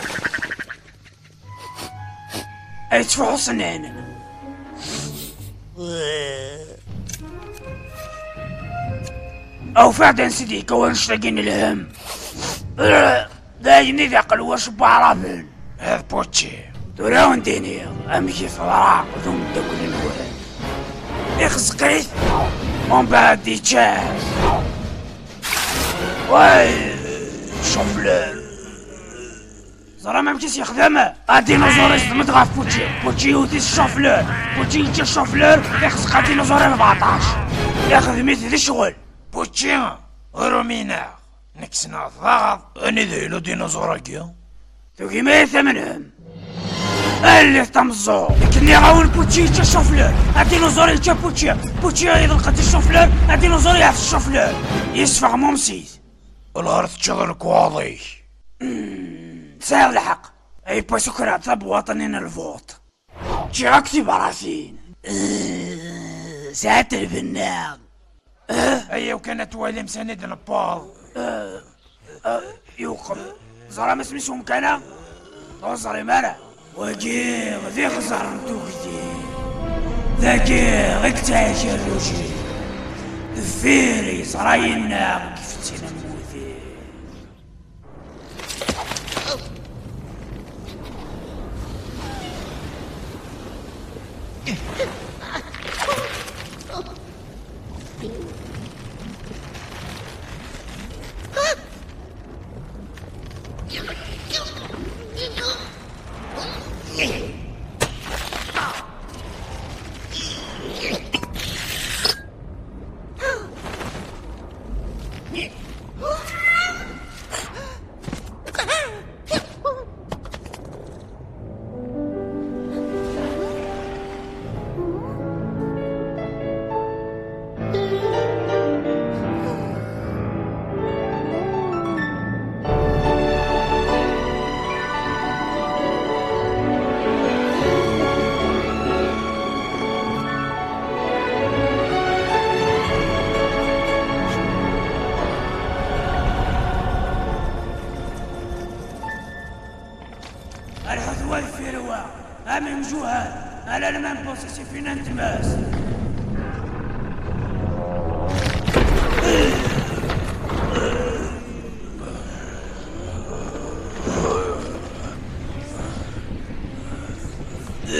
اي تفوحوا سنان أو فعلا سيدي كون شتاقين الهم دايني ذاك الوش بعرفن هذا بوتشي دراون ديني امشي صراع ذوم دكل الوهن اخزقيت ومن بعد ديتشاه واي ما مشيش يخدم الديناصور يصدمت غاف بوتشي بوتشي يوتي الشوفلر بوتشي يجي الشوفلر يخزق الديناصور 14 ياخذ مثل الشغل بوتشي رومينا نكسنا الضغط اني ذيلو ديناصوراكيا تو كيما يثمنهم اللي تمزو لكن يراون بوتشي يجي الشوفلر الديناصور يجي بوتشي بوتشي يضلق الشوفلر الديناصور يعرف الشوفلر يسفغ مومسيس الأرض تشغل كواضي ساعة الحق. اي باسكرة طب وطننا الفوت. جاكتي براثين ساعة الفنان. هيا وكانت والي مساند نبال. يوقف. زرا ما سميش مكانا وزري مالا وجي غذي غزر نتوكتي ذاكي غيك تعيش الروجي فيري زراينا كيف Yeah.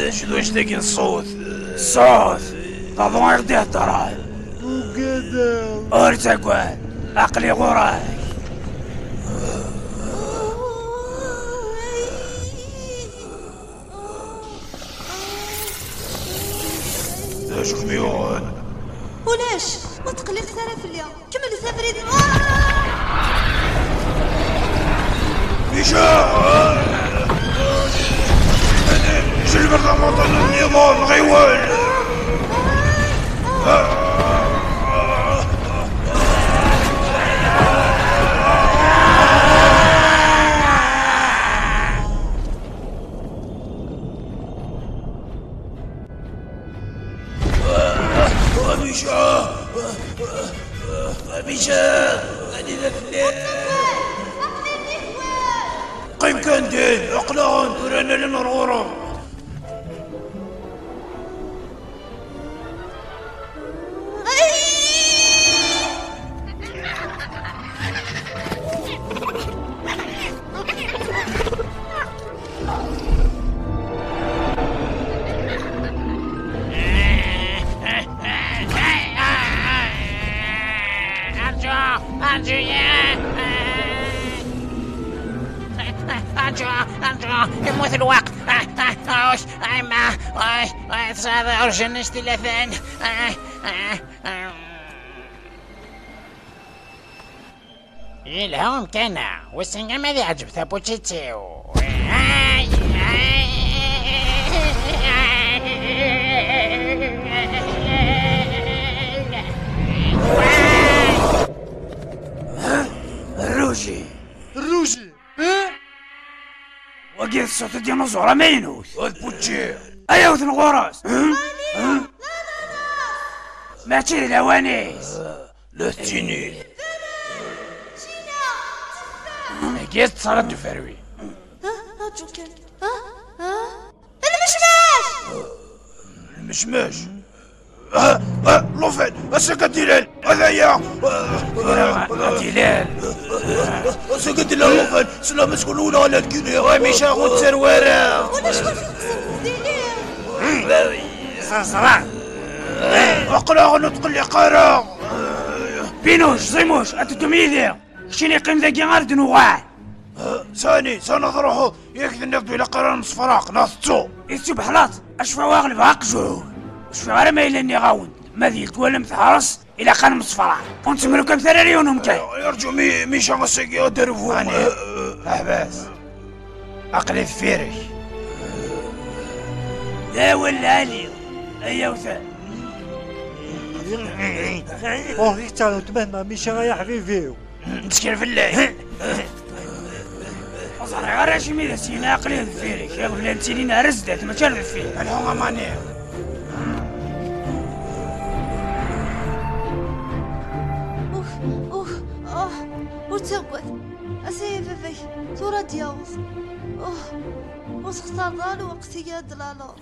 شنو اش ذاك الصوت صوت طبعا يغديه ترى ارتقوا عقلي غراك اش خميون ولاش ما تقلق ثرى في اليوم. كمل سافري مشاء جلب الرمضان النظام غيوان. مشاء مشاء هذه ذا قيم كان دين اقلعون ورانا لنرغرهم 11 يلهون آه، آه، آه. كان. والسنة ماذا عجب بوتشيتسيو روجي. روجي. وقف صوت الديناصور مينوس. والبوتشير أيوه الغرس ما تشيل الهوانيس لا تجيني لقيت صارت فروي راجو كان ها ها المشماش! المشماش؟ آه آه لوفين أسكت ديلال هذايا ديلال أسكت ديلال لوفين سلام شكون ولا على الكينيا وميشا غو تسروارا ولا شوف ديلير صرصرة اقرأ غنطق لي قرأ. بينوش زيموش اتتميذي شيني قيم ذاكي غارد نوغاه ثاني سنضرحو ياك نقدو إلى قرا مصفراق ناثتو يتو بحلاط أشفى واغلب عقجو أشفى غير ما إلا إني غاون ما ذيلت ولا مثحرس إلى قان مصفرة كنت ملو كم ثراريونهم كاي يرجو مي ميشا غسيكي درفو هاني احباس عقلي في فيرك لا ولا علي وثان اوريك تعالوا تمهما ميشا يا حبيبي مسكين في الله أصلا غير شي ميدا سينا عقلي في فيرك يا بلا نتيني نهرس دات ما كان فيه الحومة ماني اوف اوف آه وتقوت اسي فيفي تورا دياوز اوه وسختار ضال وقتي يا دلالو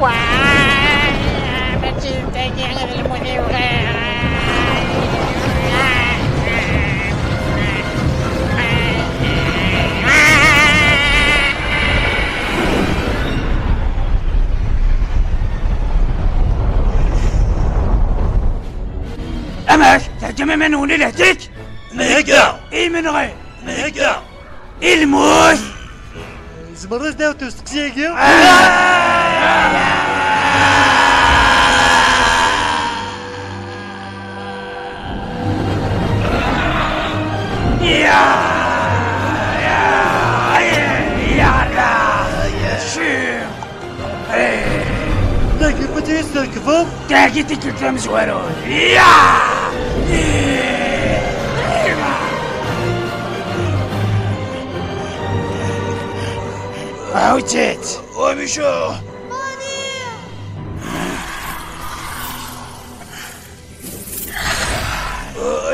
وي المدير اماك تهجم من هنا لهتك مهقا اي من غير؟ مهقا الموت زمرت داوتو سقسيكي يا يا يا لا شيخ لكن متى يصير كفر تاكي تكلم زوارون يا عوتت ومشا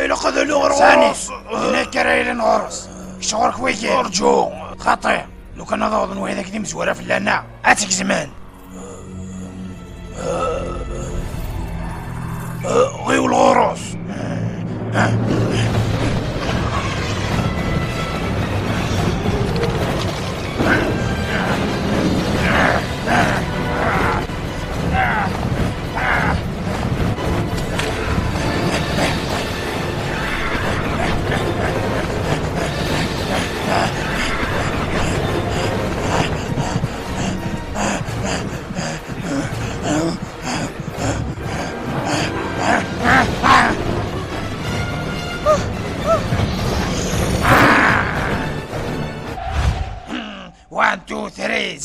إلى قد ثاني هناك رايل نغرس شعورك ويكي أرجو خطير لو كان نظن وهذاك دي مزوره في اللعنة اتك زمان غيو الغرس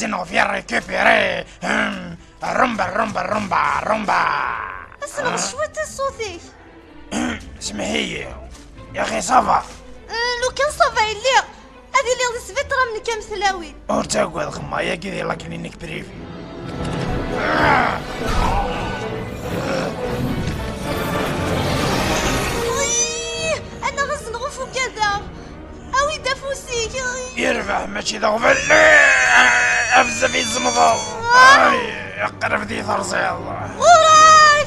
زنو في ريكوبيري هم. الرمبا الرمبا الرمبا الرمبا اسمع شوية صوتي اسمحي يا أخي صافا. أه، لو كان صافا اللي هذه اللي سفيت راه من كام ثلاوي. ورتاقوا الخما يا كذي لكن انك بريفي أنا غزن غفو كذا أوي دافوسي يرفع ماشي ذغفل افز في الزمضة يقرب ذي ثرزي الله. وراي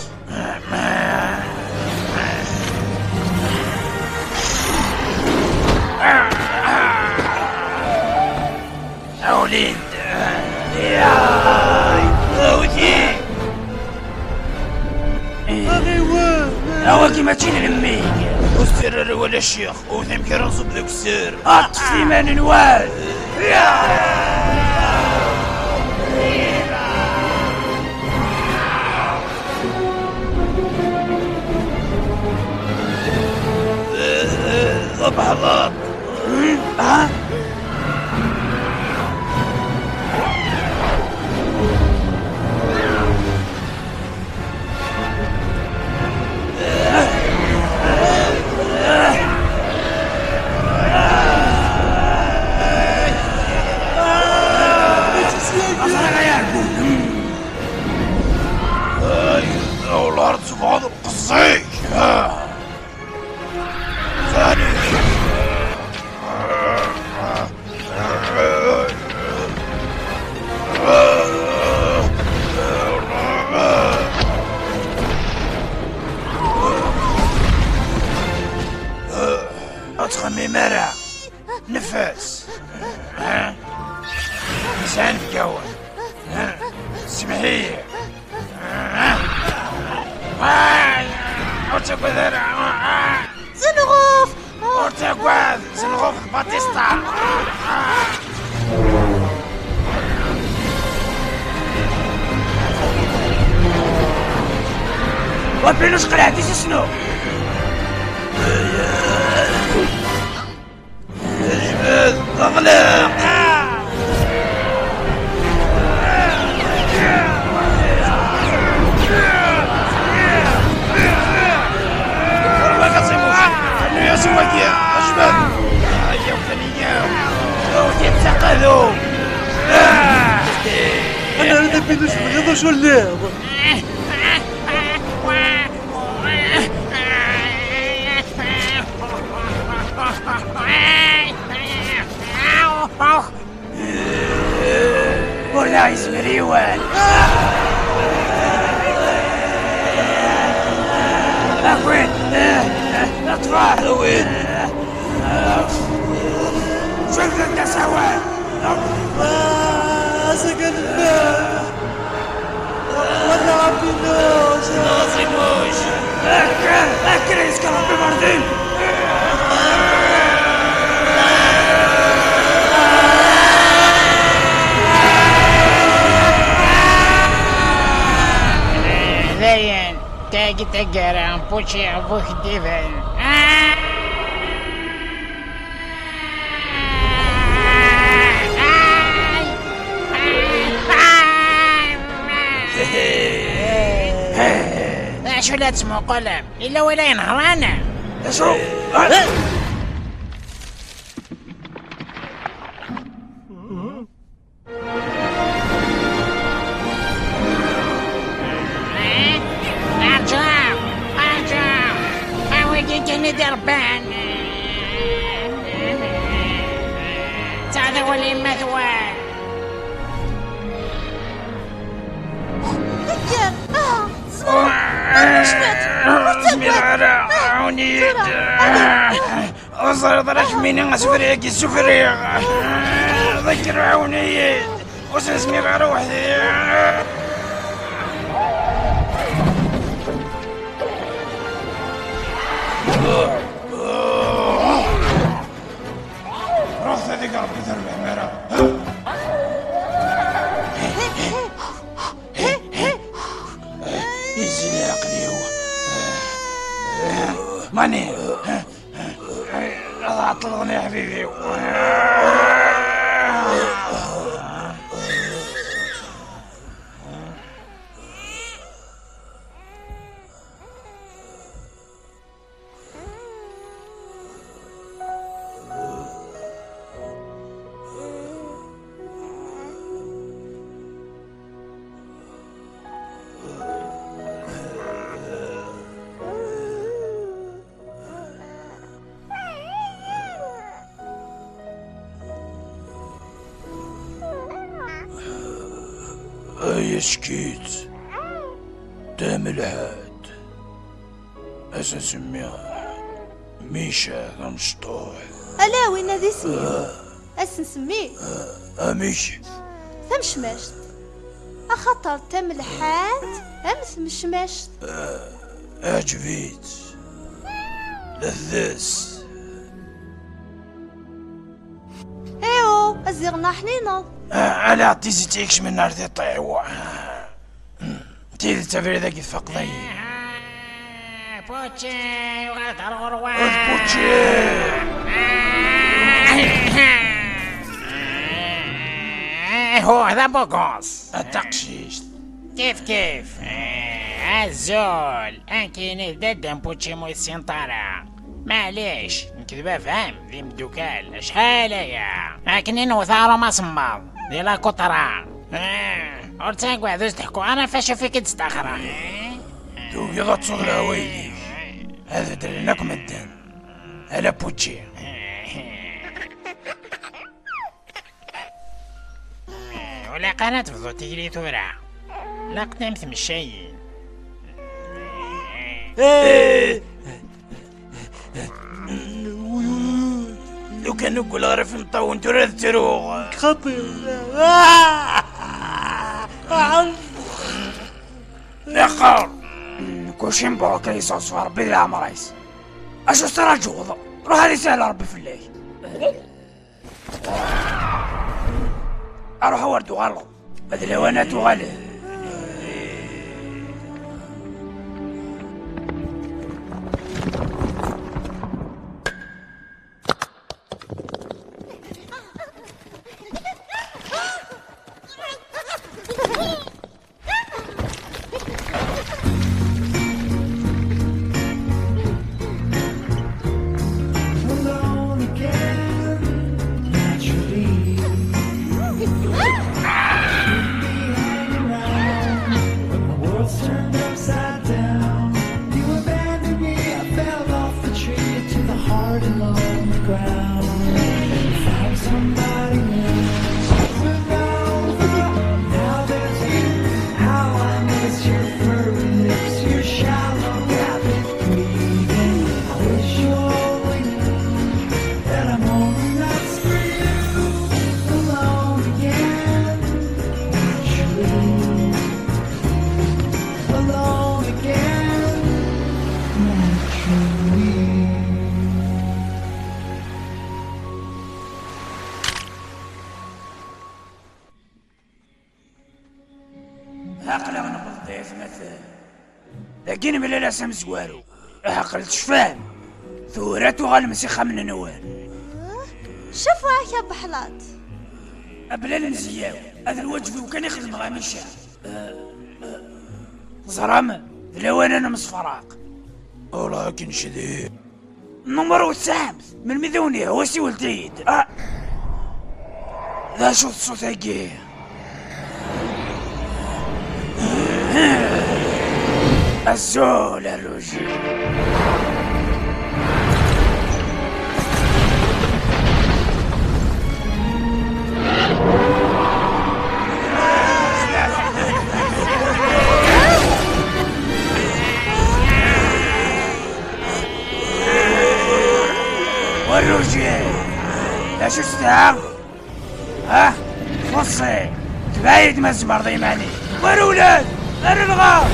أوليد يا أودي وين هو كيما تشيل لميك والسر ولا الشيخ وثم كرنصب ذوك السر أطف في من maluco? Hã? Lord Svaldo, sei! ذرع نفس. ها؟ ها؟ سمحية ارتقوا ذرع زنغوف. ارتقوا زنغوف باتيستا وبينوش قلعتي شنو؟ اغلق يا سواقيا اجمل يا وثنيا تتسقذوا أنا أنا بيدوش بغيض شو اللعب ولا يزمريوان وين اطفال وين شوف انت سوا آه، سكن الباب ولا عبيناش اكل اكل يسكر بمردين زين تاجي تقرا بوشي أبوك ديفن شو لا تسمو قلم الا ولا ينهرانا شو Christopher الا وين هذي سميو اس نسميه اميشا ثمشمشت أخطر تملحات. أمس مشمشت. اعجبيت لذيذ إيو ازيغنا حنينة على عطيزي تيكش من نار دي طيوة. تيدي تفير ذاك الفقضي بوتشي وغاد الغروة. هو هذا بوغوس التقشيش. كيف كيف؟ الزول ددن بوتشي مو السنطرة معليش. نكذبها فهم ذي مدوكال. شحال هي لكن وثارو ما صمر دي لا قطرة ورتاق واحد تحكوا أنا فاش فيك تستخرى. تو يلا تصغر هوايدي هذا دريناكم الدم. على بوتشي. ولا قناة فضو تجري ثورة لا قدمت مشايين لو كان نقول غير في مطون ترى تروغ. خطر نقر. كوشين بروكا يصوص ربي العام رئيس. أشو استرى جوض روح هذه سهلة ربي في الليل. أروح أورد غلط هذه لوانات وغلط من الاسم زوارو عقل تشفان ثورات غالمسيخة من نوال. شوفوا يا بحلاط قبل المزياو هذا الوجه وكان يخدم غامي الشعب زرام لو أنا مصفراق. ولكن شديد. نمر السامس من مذوني هو سي ولديد آه. ذا شو الصوت هيجي الزول الرجل. شو استهام ها؟ فصي تبايد مزمر ضيماني. والولاد الرغا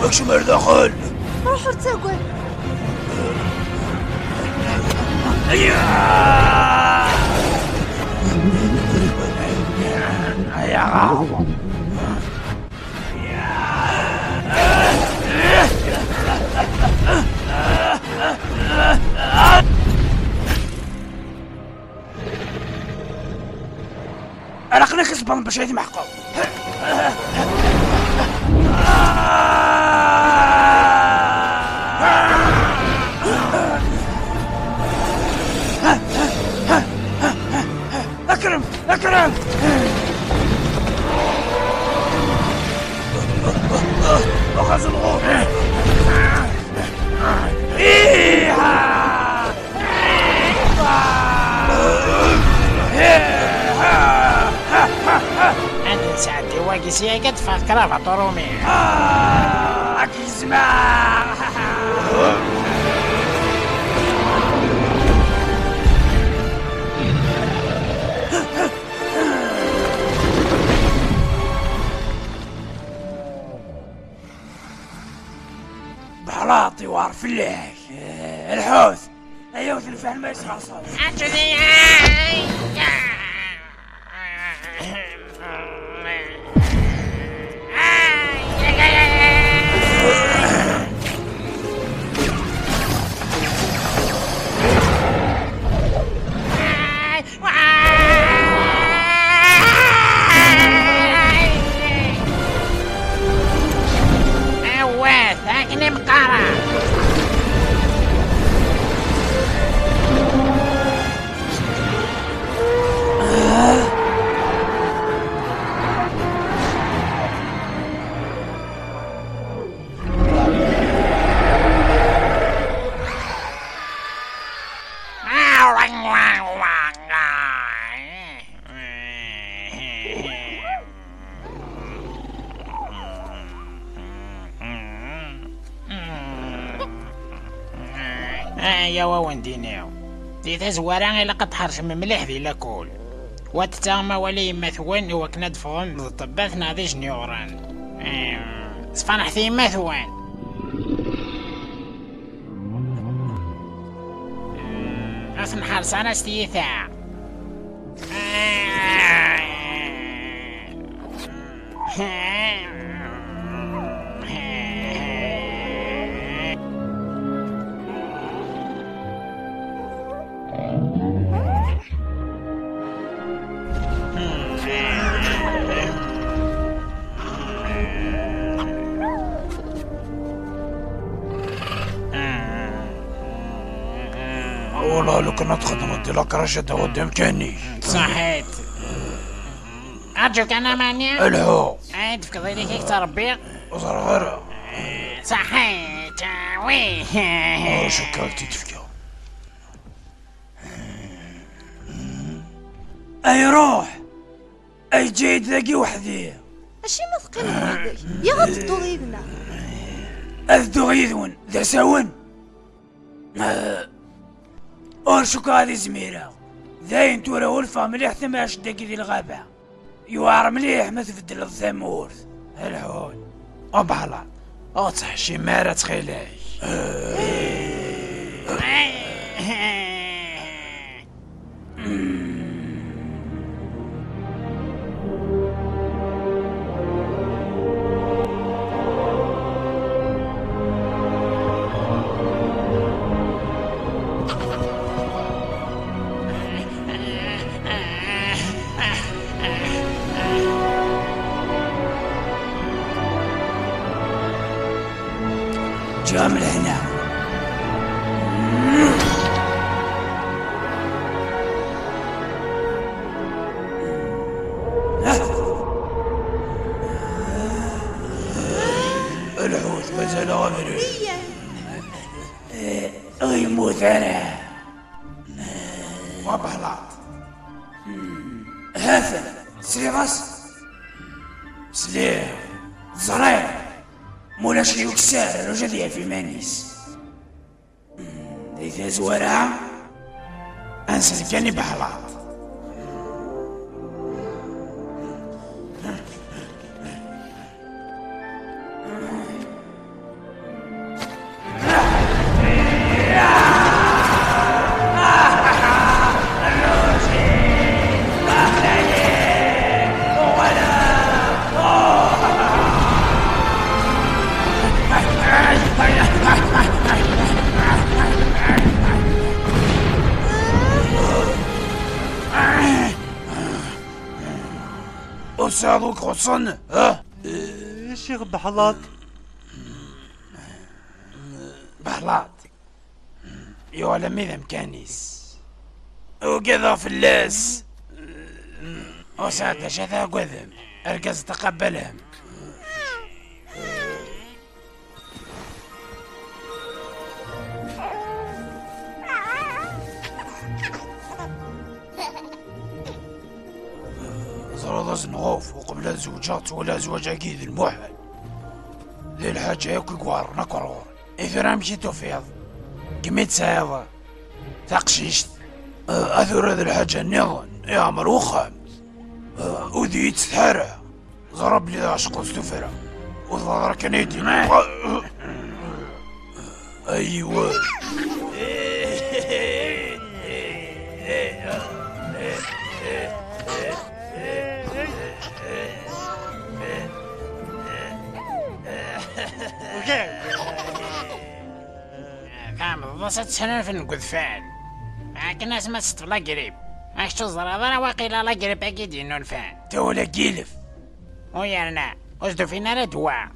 ماكش دخل روحوا ارتقوا ألقنا كسبان باش هذي أكرم! أخذ الغور أنا ساعتي واقس يا قد فالكرافة طرومي بحلاطي وعرف الله الحوث. أيوه الفهم ما يسمع صوت آه يا واوان دينيو. دي تزوارا إلا قد تحرشم مليح ذي لاكول واتتاما ولي مثوان وكنا دفضن ضد طبات ناضي جنيوران آه، صفانح ثي مثوان أصن حرصانا ستيثا رشد قدام كاني صحيت أرجوك أنا ماني الحو عاد في كذلك هيك تربي وصار غير صحيت وي كالتي تفكر اي روح. اي جيد لاقي وحدي اشي مثقل هذاك يا غتدو ضيدنا اذدو غيذون ذا ساون اور شو هذه زميرة ذاين تورا ولفا مليح ثم داقي ذي الغابة. يوار مليح ما تبدل الثمورث الحول وبحلا أو تحشي مارة تخيلاي جامل خصن ها الشيخ بحلاط بحلاط يو على ميذا مكانيس وكذا فلاس وساعة شذا قذم اركز تقبلهم الزوجات ولا زواج أكيد الموحد ذي الحاجة ياكل قوار نقرور. إذا راه مشيتو فيض قميت سايضة تقشيشت. أثر هذه الحاجة نظن يا مروخة آه، ودي تستحرى ضرب لي عشق استفرة وضرر كنيدي أيوة. سنة في القذفان لكن ناس ما تستفلا قريب. اش تزرع ضرا واقيلا لا قريب أكيد انو الفان تولا كيلف ويرنا وزدو فينا لا دواء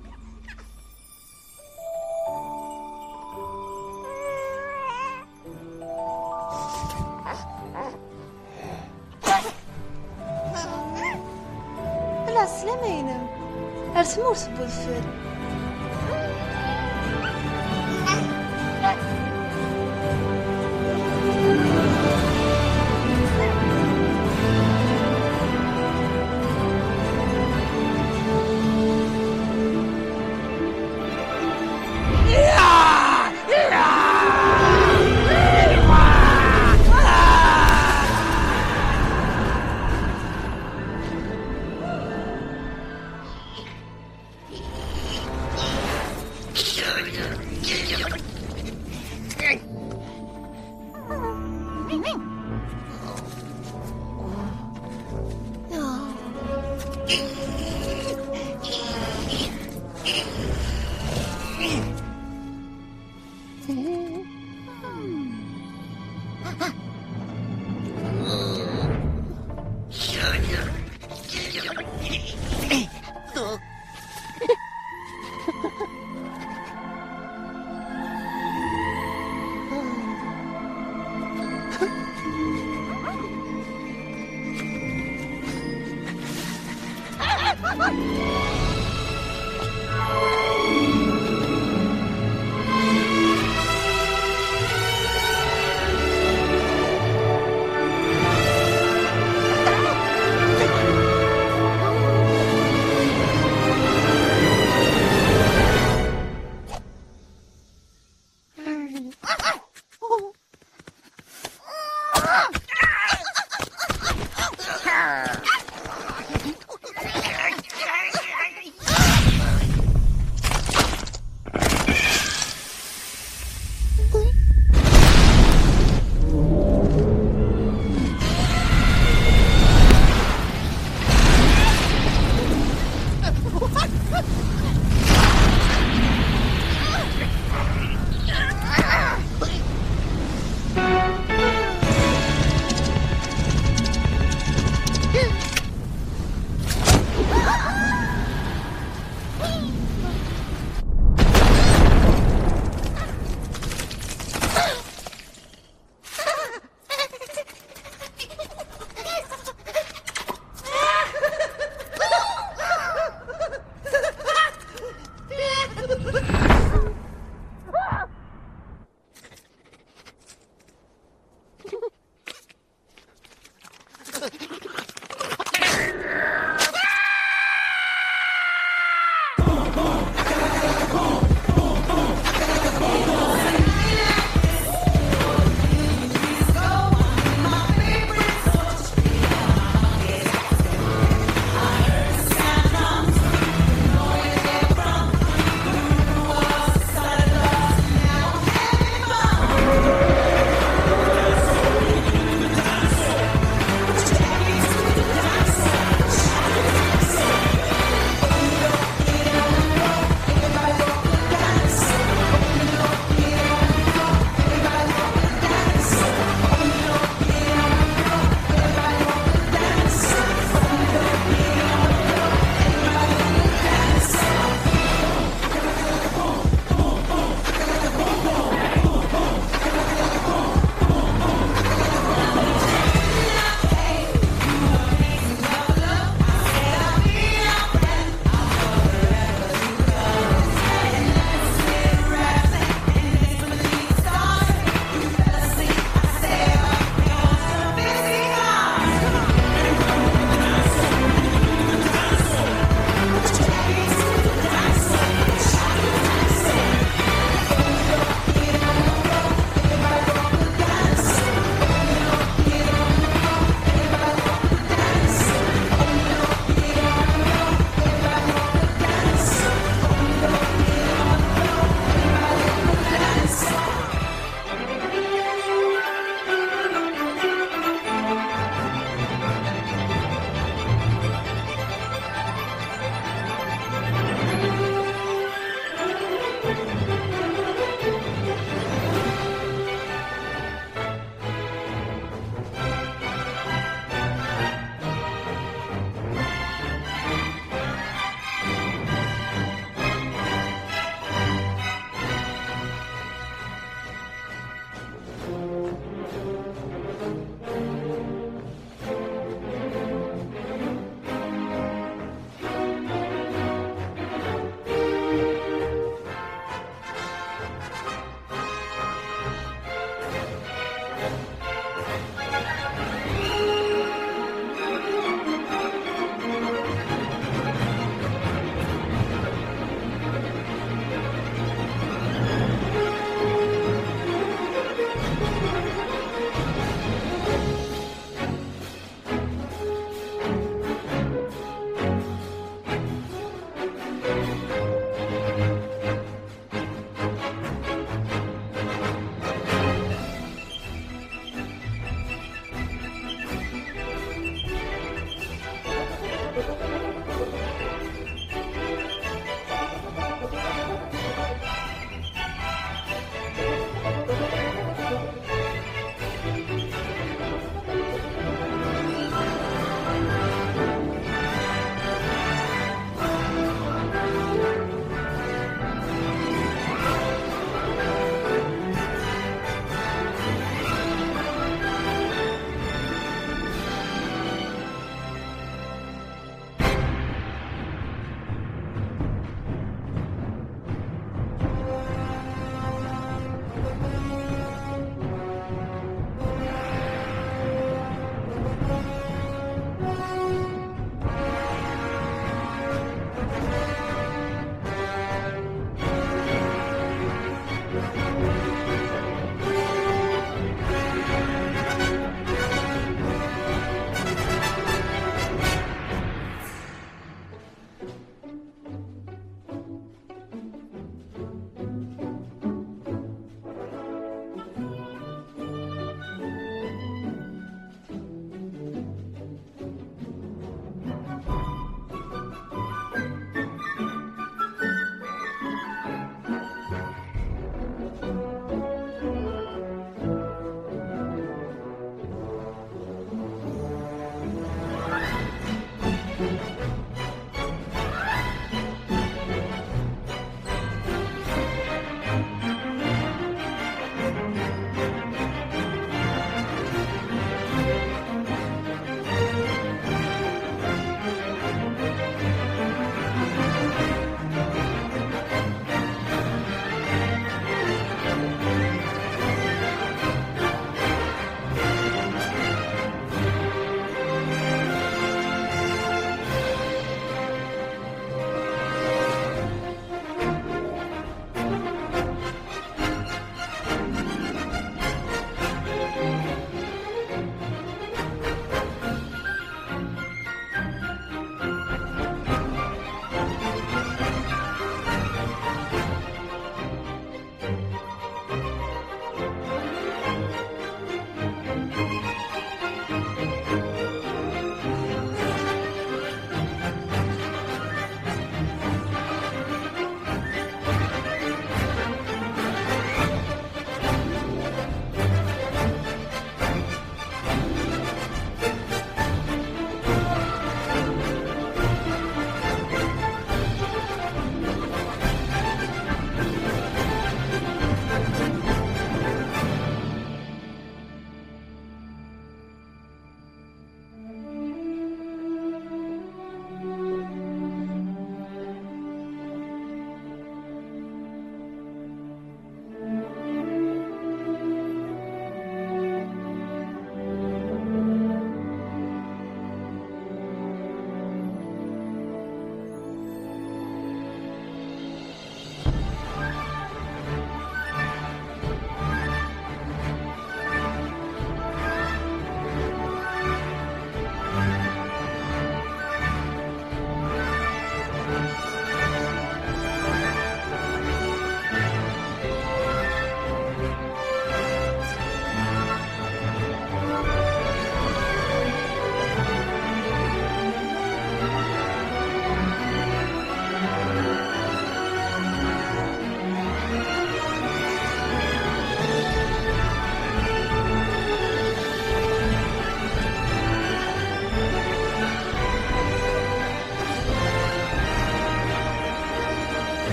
لا سلامة ينام ارسمو سبو الفل. Hey!